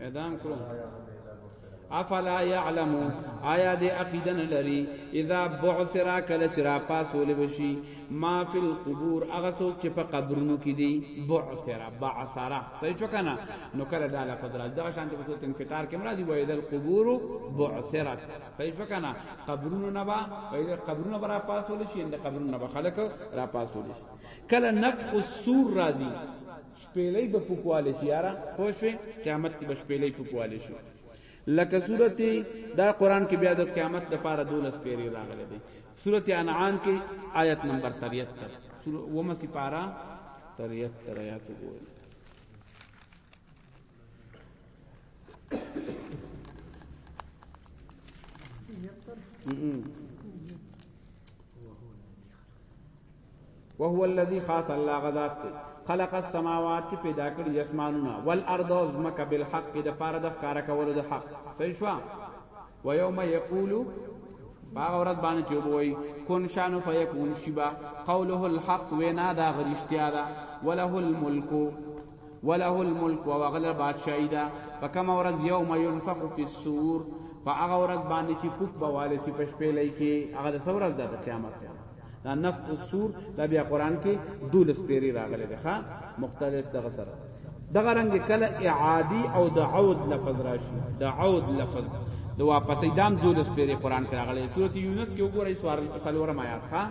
اعدام کړو افلا يعلم آیا د عقیدن لري اذا بعثر کله چې را پاسول بشي ما فی القبور هغه څوک چې په قبرونو کې دي بعثر بعثر صحیح شو کنه نو کله دا لا فضل دا شان ته څوک انفطار کې مرادي وای د القبور بعثرت صحیح شو کنه قبرونو نه با وای قبرونو را پاسول شي د قبرونو نه خلک را پاسول شي کله نفخ السور راځي شپېلۍ به پوکوالی شي یاره پوه شوې قیامت کې به شپېلۍ پوکوالی شي لکه صورت دا قران کې بیا د قیامت د پاره دولس پیری راغلی دی صورت انعام کې آیت نمبر 73 سورہ ومه سپارا 73 آیات وګورئ Mm-hmm. وهو الذي خاص الله غذات ته خلق السماوات چې پیدا کړی اسمانونه والارض زمک بالحق د پاره د ښکارا کولو د حق صحیح شو و یوم یقول باغ اورات باندې چې وای کون شانو فیکون شبا قوله الحق وینا دا غریشتیا دا وله الملک وله الملک و وغل بادشاہی دا په کوم ورځ یوم ينفخ فی السور په هغه ورځ باندې چې پوک بواله شي پښپې لای کې هغه د ورځ د قیامت دا نفخ السور دا بیا قران کې دولس پیری راغلی دی ښا مختلف دغه سره دغه رنگ کله اعادی او د عود لفظ راشي د عود لفظ د واپس ایدام دولس پیری قران کې راغلی سورۃ یونس کې وګورئ سوار سلورم آیات ښا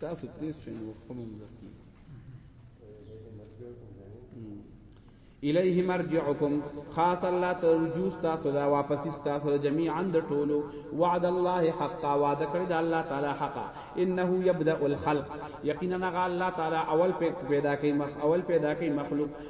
تاسو تیز شئ نو وخت هم درکړي الیه مرجعکم خاص الله ترجو تاسو دا واپس تاسو جميعا د ټولو وعد الله حقا وعد کړی دا الله تعالی حقا انه يبدا الخلق یقینا الله تعالی اول پیدا کوي اول پیدا کوي مخلوق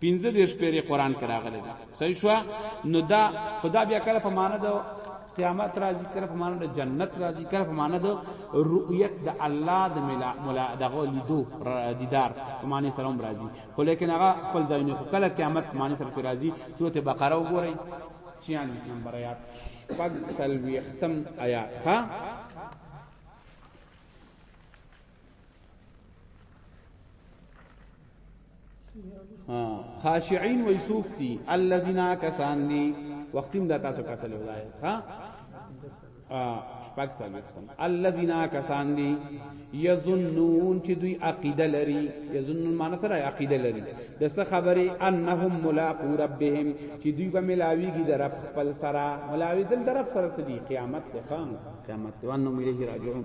پنځه دیش پیری قران کې راغلی دی صحیح شو نو دا خدا بیا کړه په معنا د قیامت راځي کړه په معنا د جنت راځي کړه په معنا د رؤیت د الله د ملا ملا دغه لیدو دیدار په معنی سره هم راځي خو لیکن هغه خپل ځای نه خو کله قیامت په معنی سره راځي سورته بقره وګورئ 46 نمبر آیات پګ سلوی ختم آیات ها خاشعين وای سوق دي الذين کسان دي وختیم دا تاسو کتل ولای ها شپږ سال وختم الذين کسان دي يظنون چې دوی عقیده لري يظنون معنی سره عقیده لري د څه خبرې انهم ملاقو ربهم چې دوی به ملاويږي د رب خپل سره ملاوي دل د رب سره سدي قیامت ته خان قیامت وانه ملي راجعون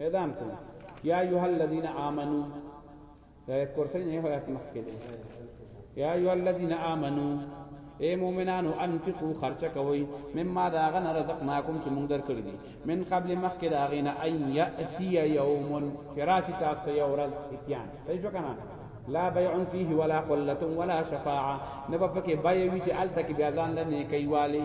اعلان کوم یا ایها الذین آمنو دا کورسین یو آیات مخکې دی یا ایها الذین آمنو اے مومنانو انفقو خرچه کوي مما دا غن رزقناکم چې موږ درکړي دي من قبل مخکې دا غینا ان یاتی یوم فراشی تاسو ته یو ورځ اتیان صحیح شو کنه لا بيع فيه ولا قلة ولا شفاعة نبا پکې بای وی چې الته کې بیازان لنه کوي والی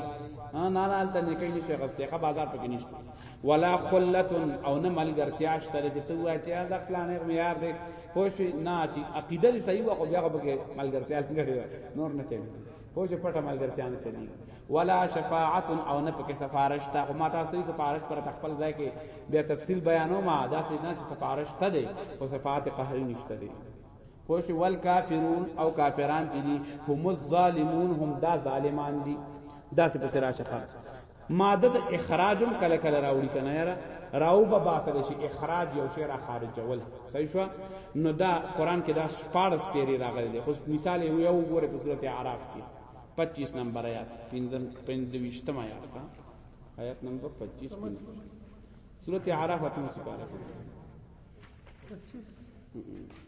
نه نه الته نه کوي نشي غسته خه بازار پکې نشته ولا خلت او نه ملګرتیا شته چې ته وای چې دا پلان یې معیار دی پوه شي نه چې عقیده دې صحیح وخو بیا به ملګرتیا لګړي نور نه چلی پوه شي پټه ملګرتیا نه چلی ولا شفاعت او نه پکې سفارش تا خو ما تاسو ته سفارش پر تخپل ځای کې بیا تفصیل بیانو ما دا سې نه چې سفارش ته دی او صفات قهري نشته دی پوه شي ول کافرون او کافران دي هم الظالمون هم دا ظالمان دي دا څه په سراشه ماده د اخراج هم کله کله راوړي کنه یاره راو به باسل شي اخراج یو شی را خارجول صحیح شو نو دا قران کې دا شپارس پیری راغلی دی خو مثال یو ګوره په صورت اعراف کې 25 نمبر آیات 15 25 آیات کا آیات نمبر 25 صورت اعراف اتمه سپاره 25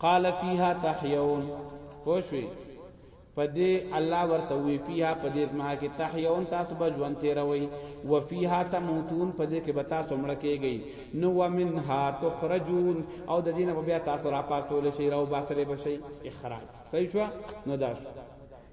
قال فيها تحيون پوښوي پدې الله ورته وی فيها پدې ما کې تحيون تاسو به ژوند تیروي و فيها تموتون پدې کې به تاسو مړ کېږئ نو ومنها تخرجون او د دینه بیا تاسو را پاسول شي راو باسرې بشي اخراج صحیح شو نو دا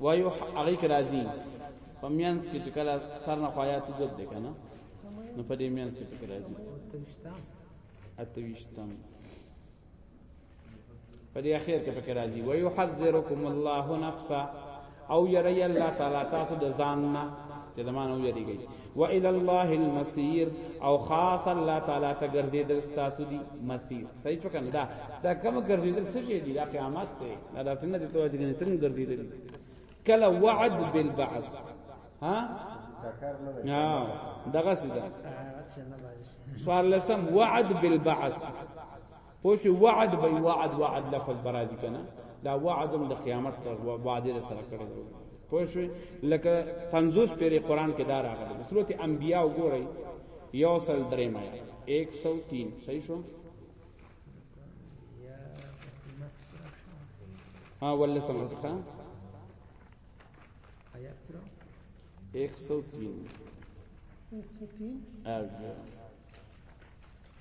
وایو هغه کې راځي په میانس کې چې کله سر نه خوایات زد ده کنه نو په دې میانس کې څه راځي اتوشتم په دې اخر کې پکې راځي ويحذركم الله نفسا او يري الله تعالی تاسو د ځان نه چې زمانه ویریږي و الى الله المسير او خاص الله تعالی ته ګرځیدل تاسو دي مسیر صحیح شو کنه دا دا کوم ګرځیدل څه شي دي دا قیامت دی دا د سنت ته وایي چې څنګه ګرځیدل کله وعد بالبعث ها نه دغه سیده سوال لسم وعد بالبعث پوش وعد به وعد وعد لفظ برازي کنه دا وعدم د قیامت وعده سره کړی پوه شئ لکه 50 پیری قران کې دا راغلی د سورته انبیاء وګورئ یو سل درې ما 103 صحیح شو ها ولله سمته ها آیات 103 103 ارجو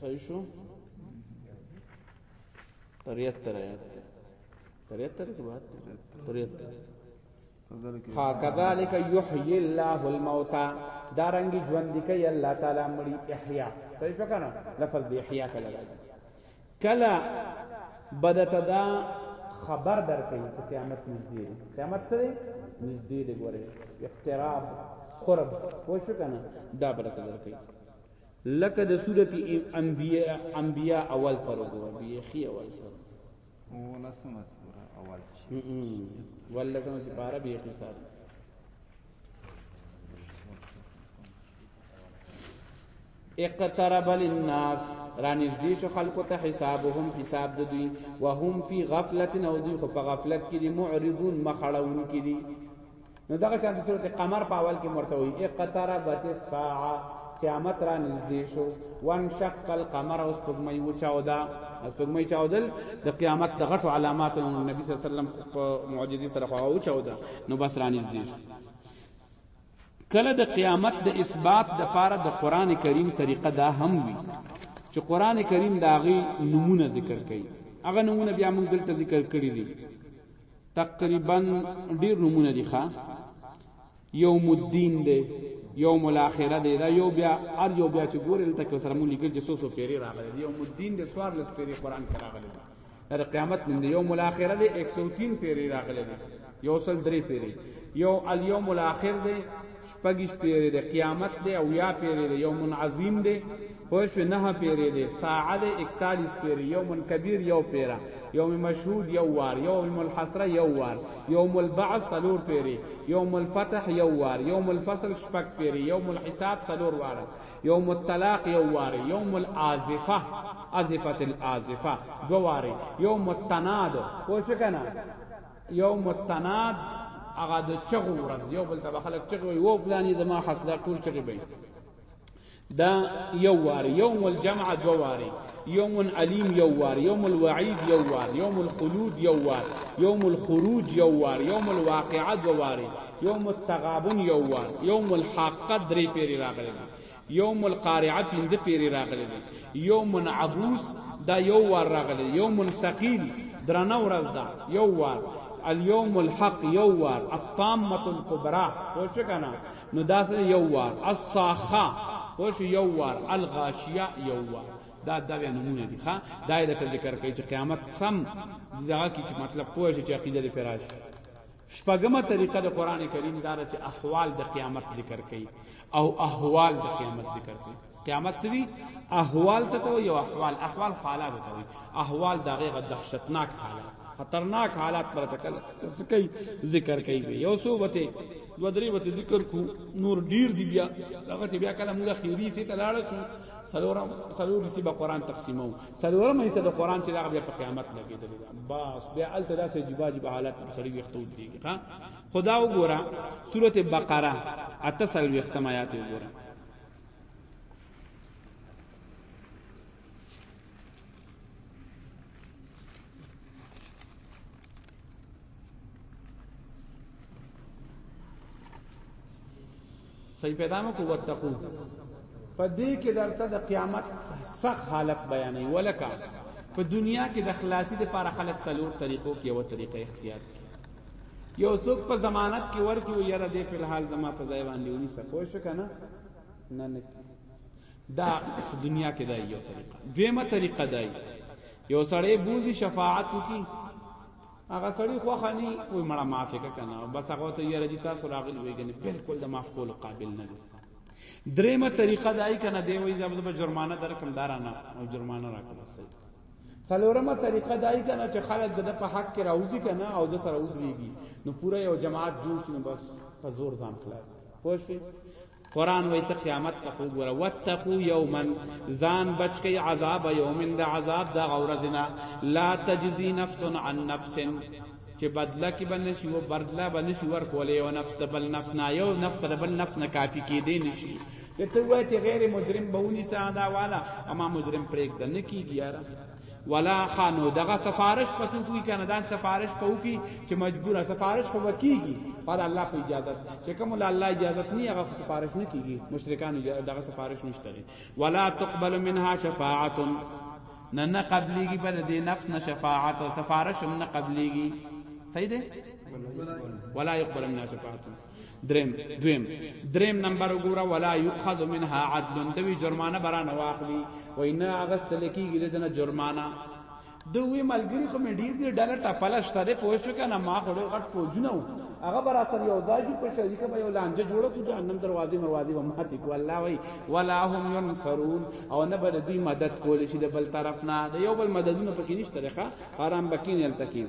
صحیح شو تریت تریت تریت تریت بعد تریت ها كذلك يحيي الله الموتى دارنګي ژوند کوي الله تعالی مړي احیا صحیح شو کنه لفظ دی احیا کله کلا بدتدا خبر درکې چې قیامت نږدې دی قیامت سره نږدې دی ګوره اقتراب قرب پوه شو کنه دا برکت درکې لکه د سورت انبیاء انبیاء اول سره ګوره بیخي اول سره ولسمه سوره اول شي ولکه چې پاره بیخي سره اقترب للناس رانږدې شو خلکو ته حسابهم حساب د دوی وهم فی غفلت او دوی په غفلت کې دي معرضون مخړون کې دي نو دغه شانت سورت قمر په اول کې مرته وي اقتربت الساعه قیامت را نږدې شو وان شق القمر اوس پګمې و چاودا اوس پګمې چاودل د قیامت د غټو علامات نبی صلی الله علیه وسلم په معجزې سره خو و چاودا نو بس را نږدې شو کله د قیامت د اثبات د پاره د قران کریم طریقه دا هم وی چې قران کریم داغي نمونه ذکر کړي هغه نمونه بیا موږ دلته ذکر کړی دي تقریبا ډیر نمونه دي ښا یوم الدین دی یوم الاخره دی دا یو بیا ار یو بیا چې ګورل تک سره مونږ لیکل چې سو سو پیری راغلی دی یوم الدین د سوار لس پیری قران کې راغلی دی در قیامت نوم دی یوم الاخره دی 103 پیری راغلی دی یو سل درې پیری یو الیوم الاخر دی شپږیش پیری دی قیامت دی او یا پیری دی یوم عظیم دی پوه شو نه پیری دی ساعه دی اکتالیس پیری یوم کبیر یو پیرا یوم مشهود یو وار یوم الحسره یو وار یوم البعث سلور پیری یوم الفتح یو وار یوم الفصل شپږ پیری یوم الحساب سلور وار یوم الطلاق یو وار یوم العازفه ازفت العازفه دو وار یوم التناد پوه شو کنه یوم التناد هغه د چغو ورځ یو بل ته خلک چغو یو پلانې د ما حق دا ټول چغې به دا یو وار یوم الجمع دو وار یوم العلیم یو وار یوم الوعید یو وار یوم الخلود یو وار یوم الخروج یو وار یوم الواقعه دو وار یوم التغابن یو وار یوم الحاقه درې پیری راغلی یوم القارعه پنځه پیری راغلی دی یوم عبوس دا یو وار راغلی یوم ثقیل درنه ورځ ده یو وار اليوم الحق یو وار الطامه الكبرى پوښ کنه نو دا سره یو وار الصاخه پوښ یو وار الغاشیه یو وار دا دا بیا نمونه دي ښا دا د ذکر کوي چې قیامت سم دغه کی چې مطلب پوه شي چې عقیده لري پراش شپږمه طریقه د قران کریم دا ده چې احوال د قیامت ذکر کوي او احوال د قیامت ذکر کوي قیامت سری احوال څه ته یو احوال احوال حالات ته وي احوال دغه دهشتناک حالات خطرناک حالات پر تکل سکی ذکر کوي یو سو وته دو درې وته ذکر کو نور ډیر دی بیا دغه بیا کله موږ خیری سي تلاړ شو سلورم سلور سی به قران تقسیمو سلورم حصہ د قران چې دا بیا په قیامت لګیدل بس بیا ال تدا سه جبا جبا حالت په سړی وختو دی ها خدا وګورا سوره بقره اتصل وختم آیات وګورا صحیح پیدا مکو وتقو په دې کې درته د قیامت سخت حالت بیانې ولکه په دنیا کې د خلاصي د لپاره خلک سلور طریقو کې یو طریقه اختیار کړي یو څوک په ضمانت کې ورکی و یره دې په حال زما په ځای باندې ونی سکو شو کنه نه نه دا په دنیا کې دا یو طریقه دیمه طریقه دا یو سړی بوزي شفاعت کی هغه سړی خو خني وي مړه معافي کنه بس هغه ته یره جی تاسو راغلی وي کنه بالکل د معاف کول قابل نه دی دریمه طریقه دای کنه دی وای زبر به جرمانه درکم دارانه او جرمانه راکړه صحیح سلورمه طریقه دای کنه چې خلک د په حق کې راوځي کنه او د سره ودرېږي نو پوره یو جماعت جوړ شي بس په زور ځان خلاص پوه شئ قران وای ته قیامت ته وګوره واتقو یوما ځان بچ کی عذاب یوم د عذاب د غورزنا لا تجزی نفس عن نفس چې بدلا کې باندې شی و بدلا باندې شی ور کولې او نفس د بل نفس نه یو نفس د بل نفس نه کافی کې دی نشي ته وای چې غیر مجرم بهونی ساده والا اما مجرم پرېږد نه کیږي یاره ولا خانو دغه سفارش پس کوي کنه دا سفارش په وکي چې مجبور سفارش خو وکيږي پر الله په اجازه چې کوم الله اجازه نه هغه سفارش نه کیږي مشرکان دغه سفارش نشته ولا تقبل منها شفاعت نه نه قبليږي پر دې نفس نه شفاعت او سفارش نه قبليږي صحیح ده ولا يقبل منها شفاعت دریم دویم دریم نمبر وګوره ولا یؤخذ منها عدل دوی جرمانه برانه واخلي وای نه اغست لکیږي دنه جرمانه دوی ملګری خو مې ډیر دی ډله ټپله شته په وښو کنه ما خو ډیر غټ فوجونه و هغه برا تر یو ځای شو په شریکه به یو لانجه جوړه کو جهنم دروازې مروازې و ماته کو الله وای ولا هم ينصرون او نه بل دوی مدد کول شي د بل طرف نه د یو بل مددونه پکې نشته رخه حرام بکین التکین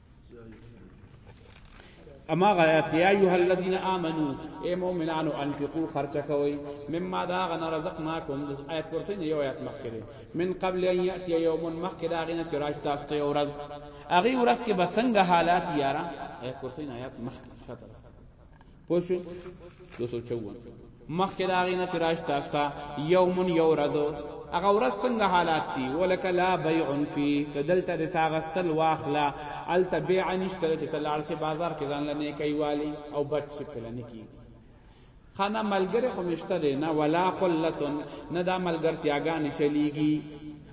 اما غایات یا ایها الذین آمنو اے مؤمنانو انفقوا خرچ کوي مما دا غن رزقناکم آیت ورسې نه یو آیت مخکره من قبل ان یاتی یوم مخکې دا غنه چې راځ تاسو ته ورځ اغه ورځ کې بسنګ حالات یارا آیت ورسې نه آیت مخکره پوښو 254 مخکې دا غینه چې راش تاسو ته یوم یو ورځ هغه ورځ څنګه حالات دي ولک لا بیع فی کدلته د ساغستل واخلا الته بیع نشته چې تلار شي بازار کې ځان لنه کوي والی او بچ شي پلنې کی خانه ملګری خو مشته دی نه ولا خلتن نه دا ملګرتیاګان چلیږي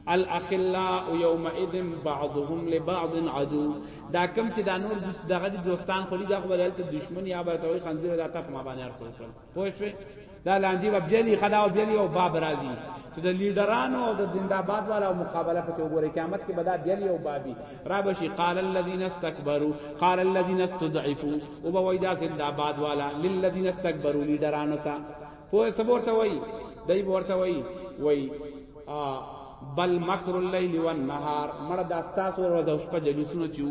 الاخلاء یومئذ بعضهم لبعض عدو دا کم چې دا نور دغه دوستان خو دې دغه ولایت دشمن یا برتوي خنزیر دا تک ما باندې ارسو کړ پوه شئ دا لاندې و بیلی خدا و بیلی او باب راضی چې د لیډرانو او د زنده‌باد والا مقابله پکې وګوري قیامت کې بدا بیلی او بابي را بشي قال الذين استكبروا قال الذين استضعفوا او بویدا زنده‌باد والا للذين استكبروا لیډرانو ته پوه څه ورته وایي دای ورته وایي وایي بل مکر الليل والنهار مړ دا تاسو ورځ او شپه جلوسونه چیو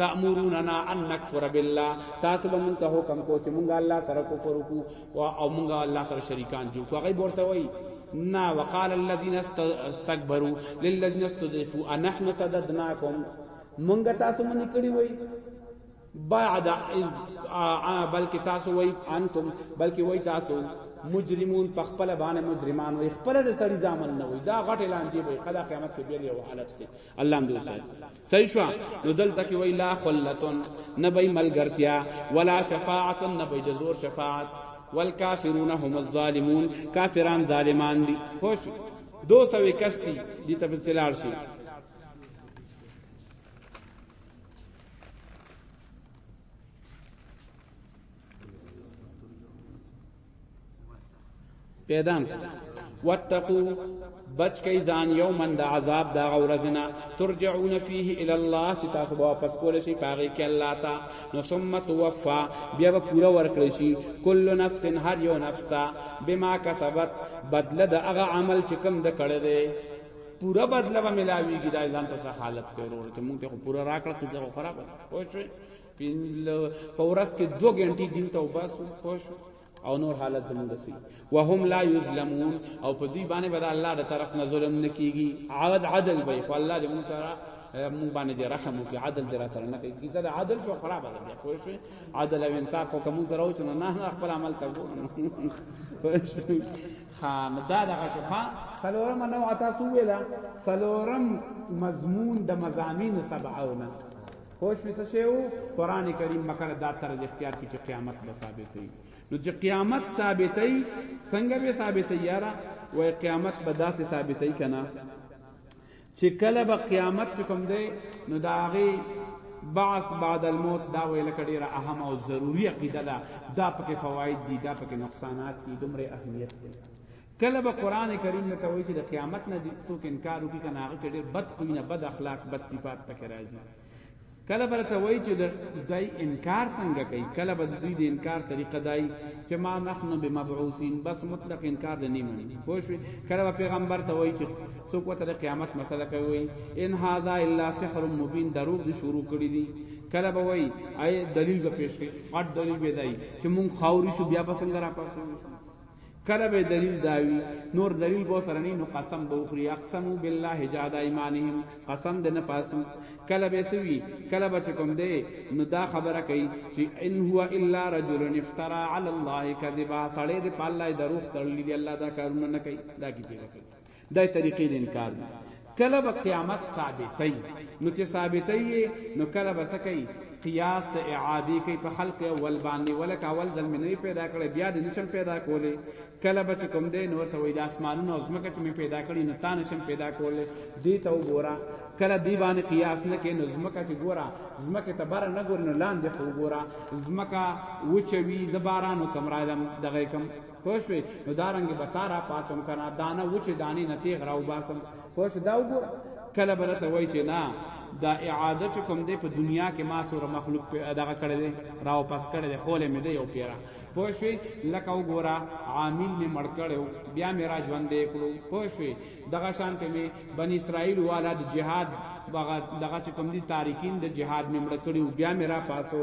تأمروننا ان نکفر بالله تاسو به مونږ ته حکم کو چې مونږ الله سره کفر وکړو او مونږ الله سره شریکان جوړ کو هغه ورته وایي نا وقال الذين استكبروا للذين استضعفوا انحن صددناكم مونږ تاسو منی کړی وای بعد از بلکې تاسو وای انتم بلکې وای تاسو مجرمون په خپل باندې مجرمان وي خپل د سړي ځامن نه وي دا غټ اعلان دی وي خدا قیامت کې بیا یو حالت دی الله هم دوسه صحیح شو نو دلته کې وی لا خلتن نبی ملګرتیا ولا شفاعت نبی د زور شفاعت والکافرون هم الظالمون کافران ظالمان دي خوش 281 دي تفصیلار شي پیدا واتقوا بچ کئ ځان یومن د عذاب دا غورزنا ترجعون فيه الى الله چې تاسو به واپس کول شي پاغه کې الله تا نو ثم توفى بیا به پورا ورکړی شي کل نفس هر یو نفس تا بما کسبت بدله د هغه عمل چې کوم د کړی دی پورا بدله به ملاویږي دا ځان ته حالت ته ورور ته مونږ ته پورا راکړه ته خو خراب پوه شو پیندل پورس کې 2 غنټې دین ته وباسو پوه شو او نور حالت زموږ سي وهم لا یظلمون او په دې باندې به الله د طرف نه ظلم نکېږي عادت عدل به خو الله دې موږ سره مون باندې دې رحم وکړي عدل دې را سره نه کوي کیسه عدل شو خراب ده بیا پوه شئ عدل او انصاف کو کوم سره و چې نه نه خپل عمل ته ګورم ها نو دا دغه شوخه سلورم نو تاسو ویلا سلورم مضمون د مزامین سبعونه خوش می سشیو قران کریم مکر دا طرز اختیار کی چې قیامت به ثابت وي نو چې قیامت ثابت وي څنګه به ثابت یارا وای قیامت به داسې ثابت وي کنه چې کله به قیامت چې کوم دی نو دا هغه بعث بعد الموت دا ویل کډیره اهم او ضروری عقیده ده دا پکې فواید دي دا پکې نقصانات دي دومره اهمیت دي کله به قران کریم نه توي چې د قیامت نه څوک انکار وکړي کنه هغه کډیر بد خوینه بد اخلاق بد صفات پکې راځي کله برته وای چې دای انکار څنګه کوي کله به دوی د انکار طریقه دای چې ما نحن بمبعوثین بس مطلق انکار د نیمه خو شو کله پیغمبر ته وای چې څوک وته د قیامت مسله کوي ان هاذا الا سحر مبین دروغ دي شروع کړی دي کله به وای آی دلیل به پیش کړي غټ دلیل به دای چې مونږ خاوري شو بیا به څنګه را پاسو کله به دلیل داوی نور دلیل به سره نه نو قسم به وخوري اقسمو بالله جاد ایمانهم قسم دنه پاسو کله به سوي کله به کوم دی نو دا خبره کوي چې ان هو الا رجل افترا علی الله کذبا سړی دی په الله دروغ تړلی دی الله دا کارونه نه کوي دا کیږي دا طریقې د انکار دي کله به قیامت ثابتوي نو چې ثابتوي یې نو کله به څه کوي قیاس ته اعادې کوي په خلق اول باندې ولکه اول ځل مې نه پیدا کړی بیا دې نشم پیدا کولی کله به چې کوم دی نو ورته وایي د اسمانونو او ځمکه چې مې پیدا کړي نو تا نشم پیدا کولی دې ته وګوره کله دی باندې قیاس نه کې نو زمکه چې ګورا زمکه ته بار نه ګور نه لاندې خو ګورا زمکه وچوي د بارانو کم راځم دغه کم خوشوي نو دارنګ به تارا پاسم کنه دانه وچه دانی نه تیغ راو باسم خوش دا وګور کله به ته وای چې نه دا اعاده چې کوم دی په دنیا کې ما سره مخلوق په دغه کړی دی راو پاس کړی دی خولې مې دی یو پیرا پوه شوې لکه وګوره عامل مې مړ کړو بیا مې را ژوندې کړو پوه شوې دغه شان ته مې بن اسرائیل والا د جهاد دغه چې کوم دی تاریکین د جهاد مې مړ کړو بیا مې را پاسو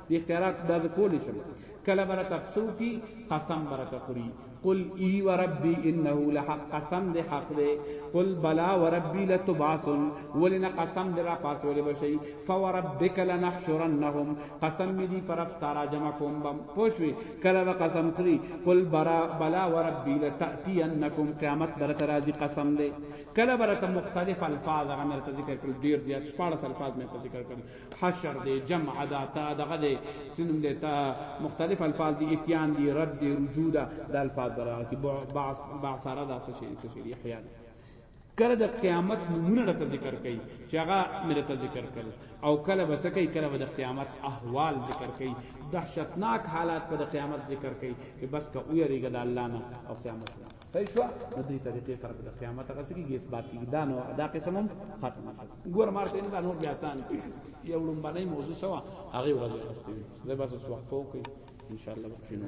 دی اختیارات دا کول شم کله برته پسو کی قسم برته خوري قل ای و ربی انه لحق قسم دی حق دی قل بلا و ربی لتبعثن ولنا قسم دی را پاس ولی بشی فوربک لنحشرنهم قسم می دی پر افتارا جمع کوم بم پوشوی کله و قسم خوري قل برا بلا و ربی لتاتینکم قیامت برته راځي قسم دی کله برته مختلف الفاظ هغه مرته ذکر کړ ډیر زیات 14 الفاظ مرته ذکر کړ حشر دی جمع دا تا دغه دی سنم دی تا مختلف الفاظ دی اتیان دی رد دی رجوع دا د الفاظ برا کی بعث بعث را دا سشی سشی احیا دی کله د قیامت نمونه راته ذکر کړي چې هغه مې راته ذکر کړي او کله بس کوي کله به د قیامت احوال ذکر کړي دهشتناک حالات په د قیامت ذکر کړي بس کا او یریګه د الله نه او قیامت نه صحیح شو د دې طریقې سره د قیامت هغه څه کې اثبات کیږي دا نو دا قسم هم ختم شو ګور مارته ان دا نور بیا آسان یو لومبنۍ موضوع شو هغه ورځ راستوي زه بس وقفو کوي ان شاء الله وقفینو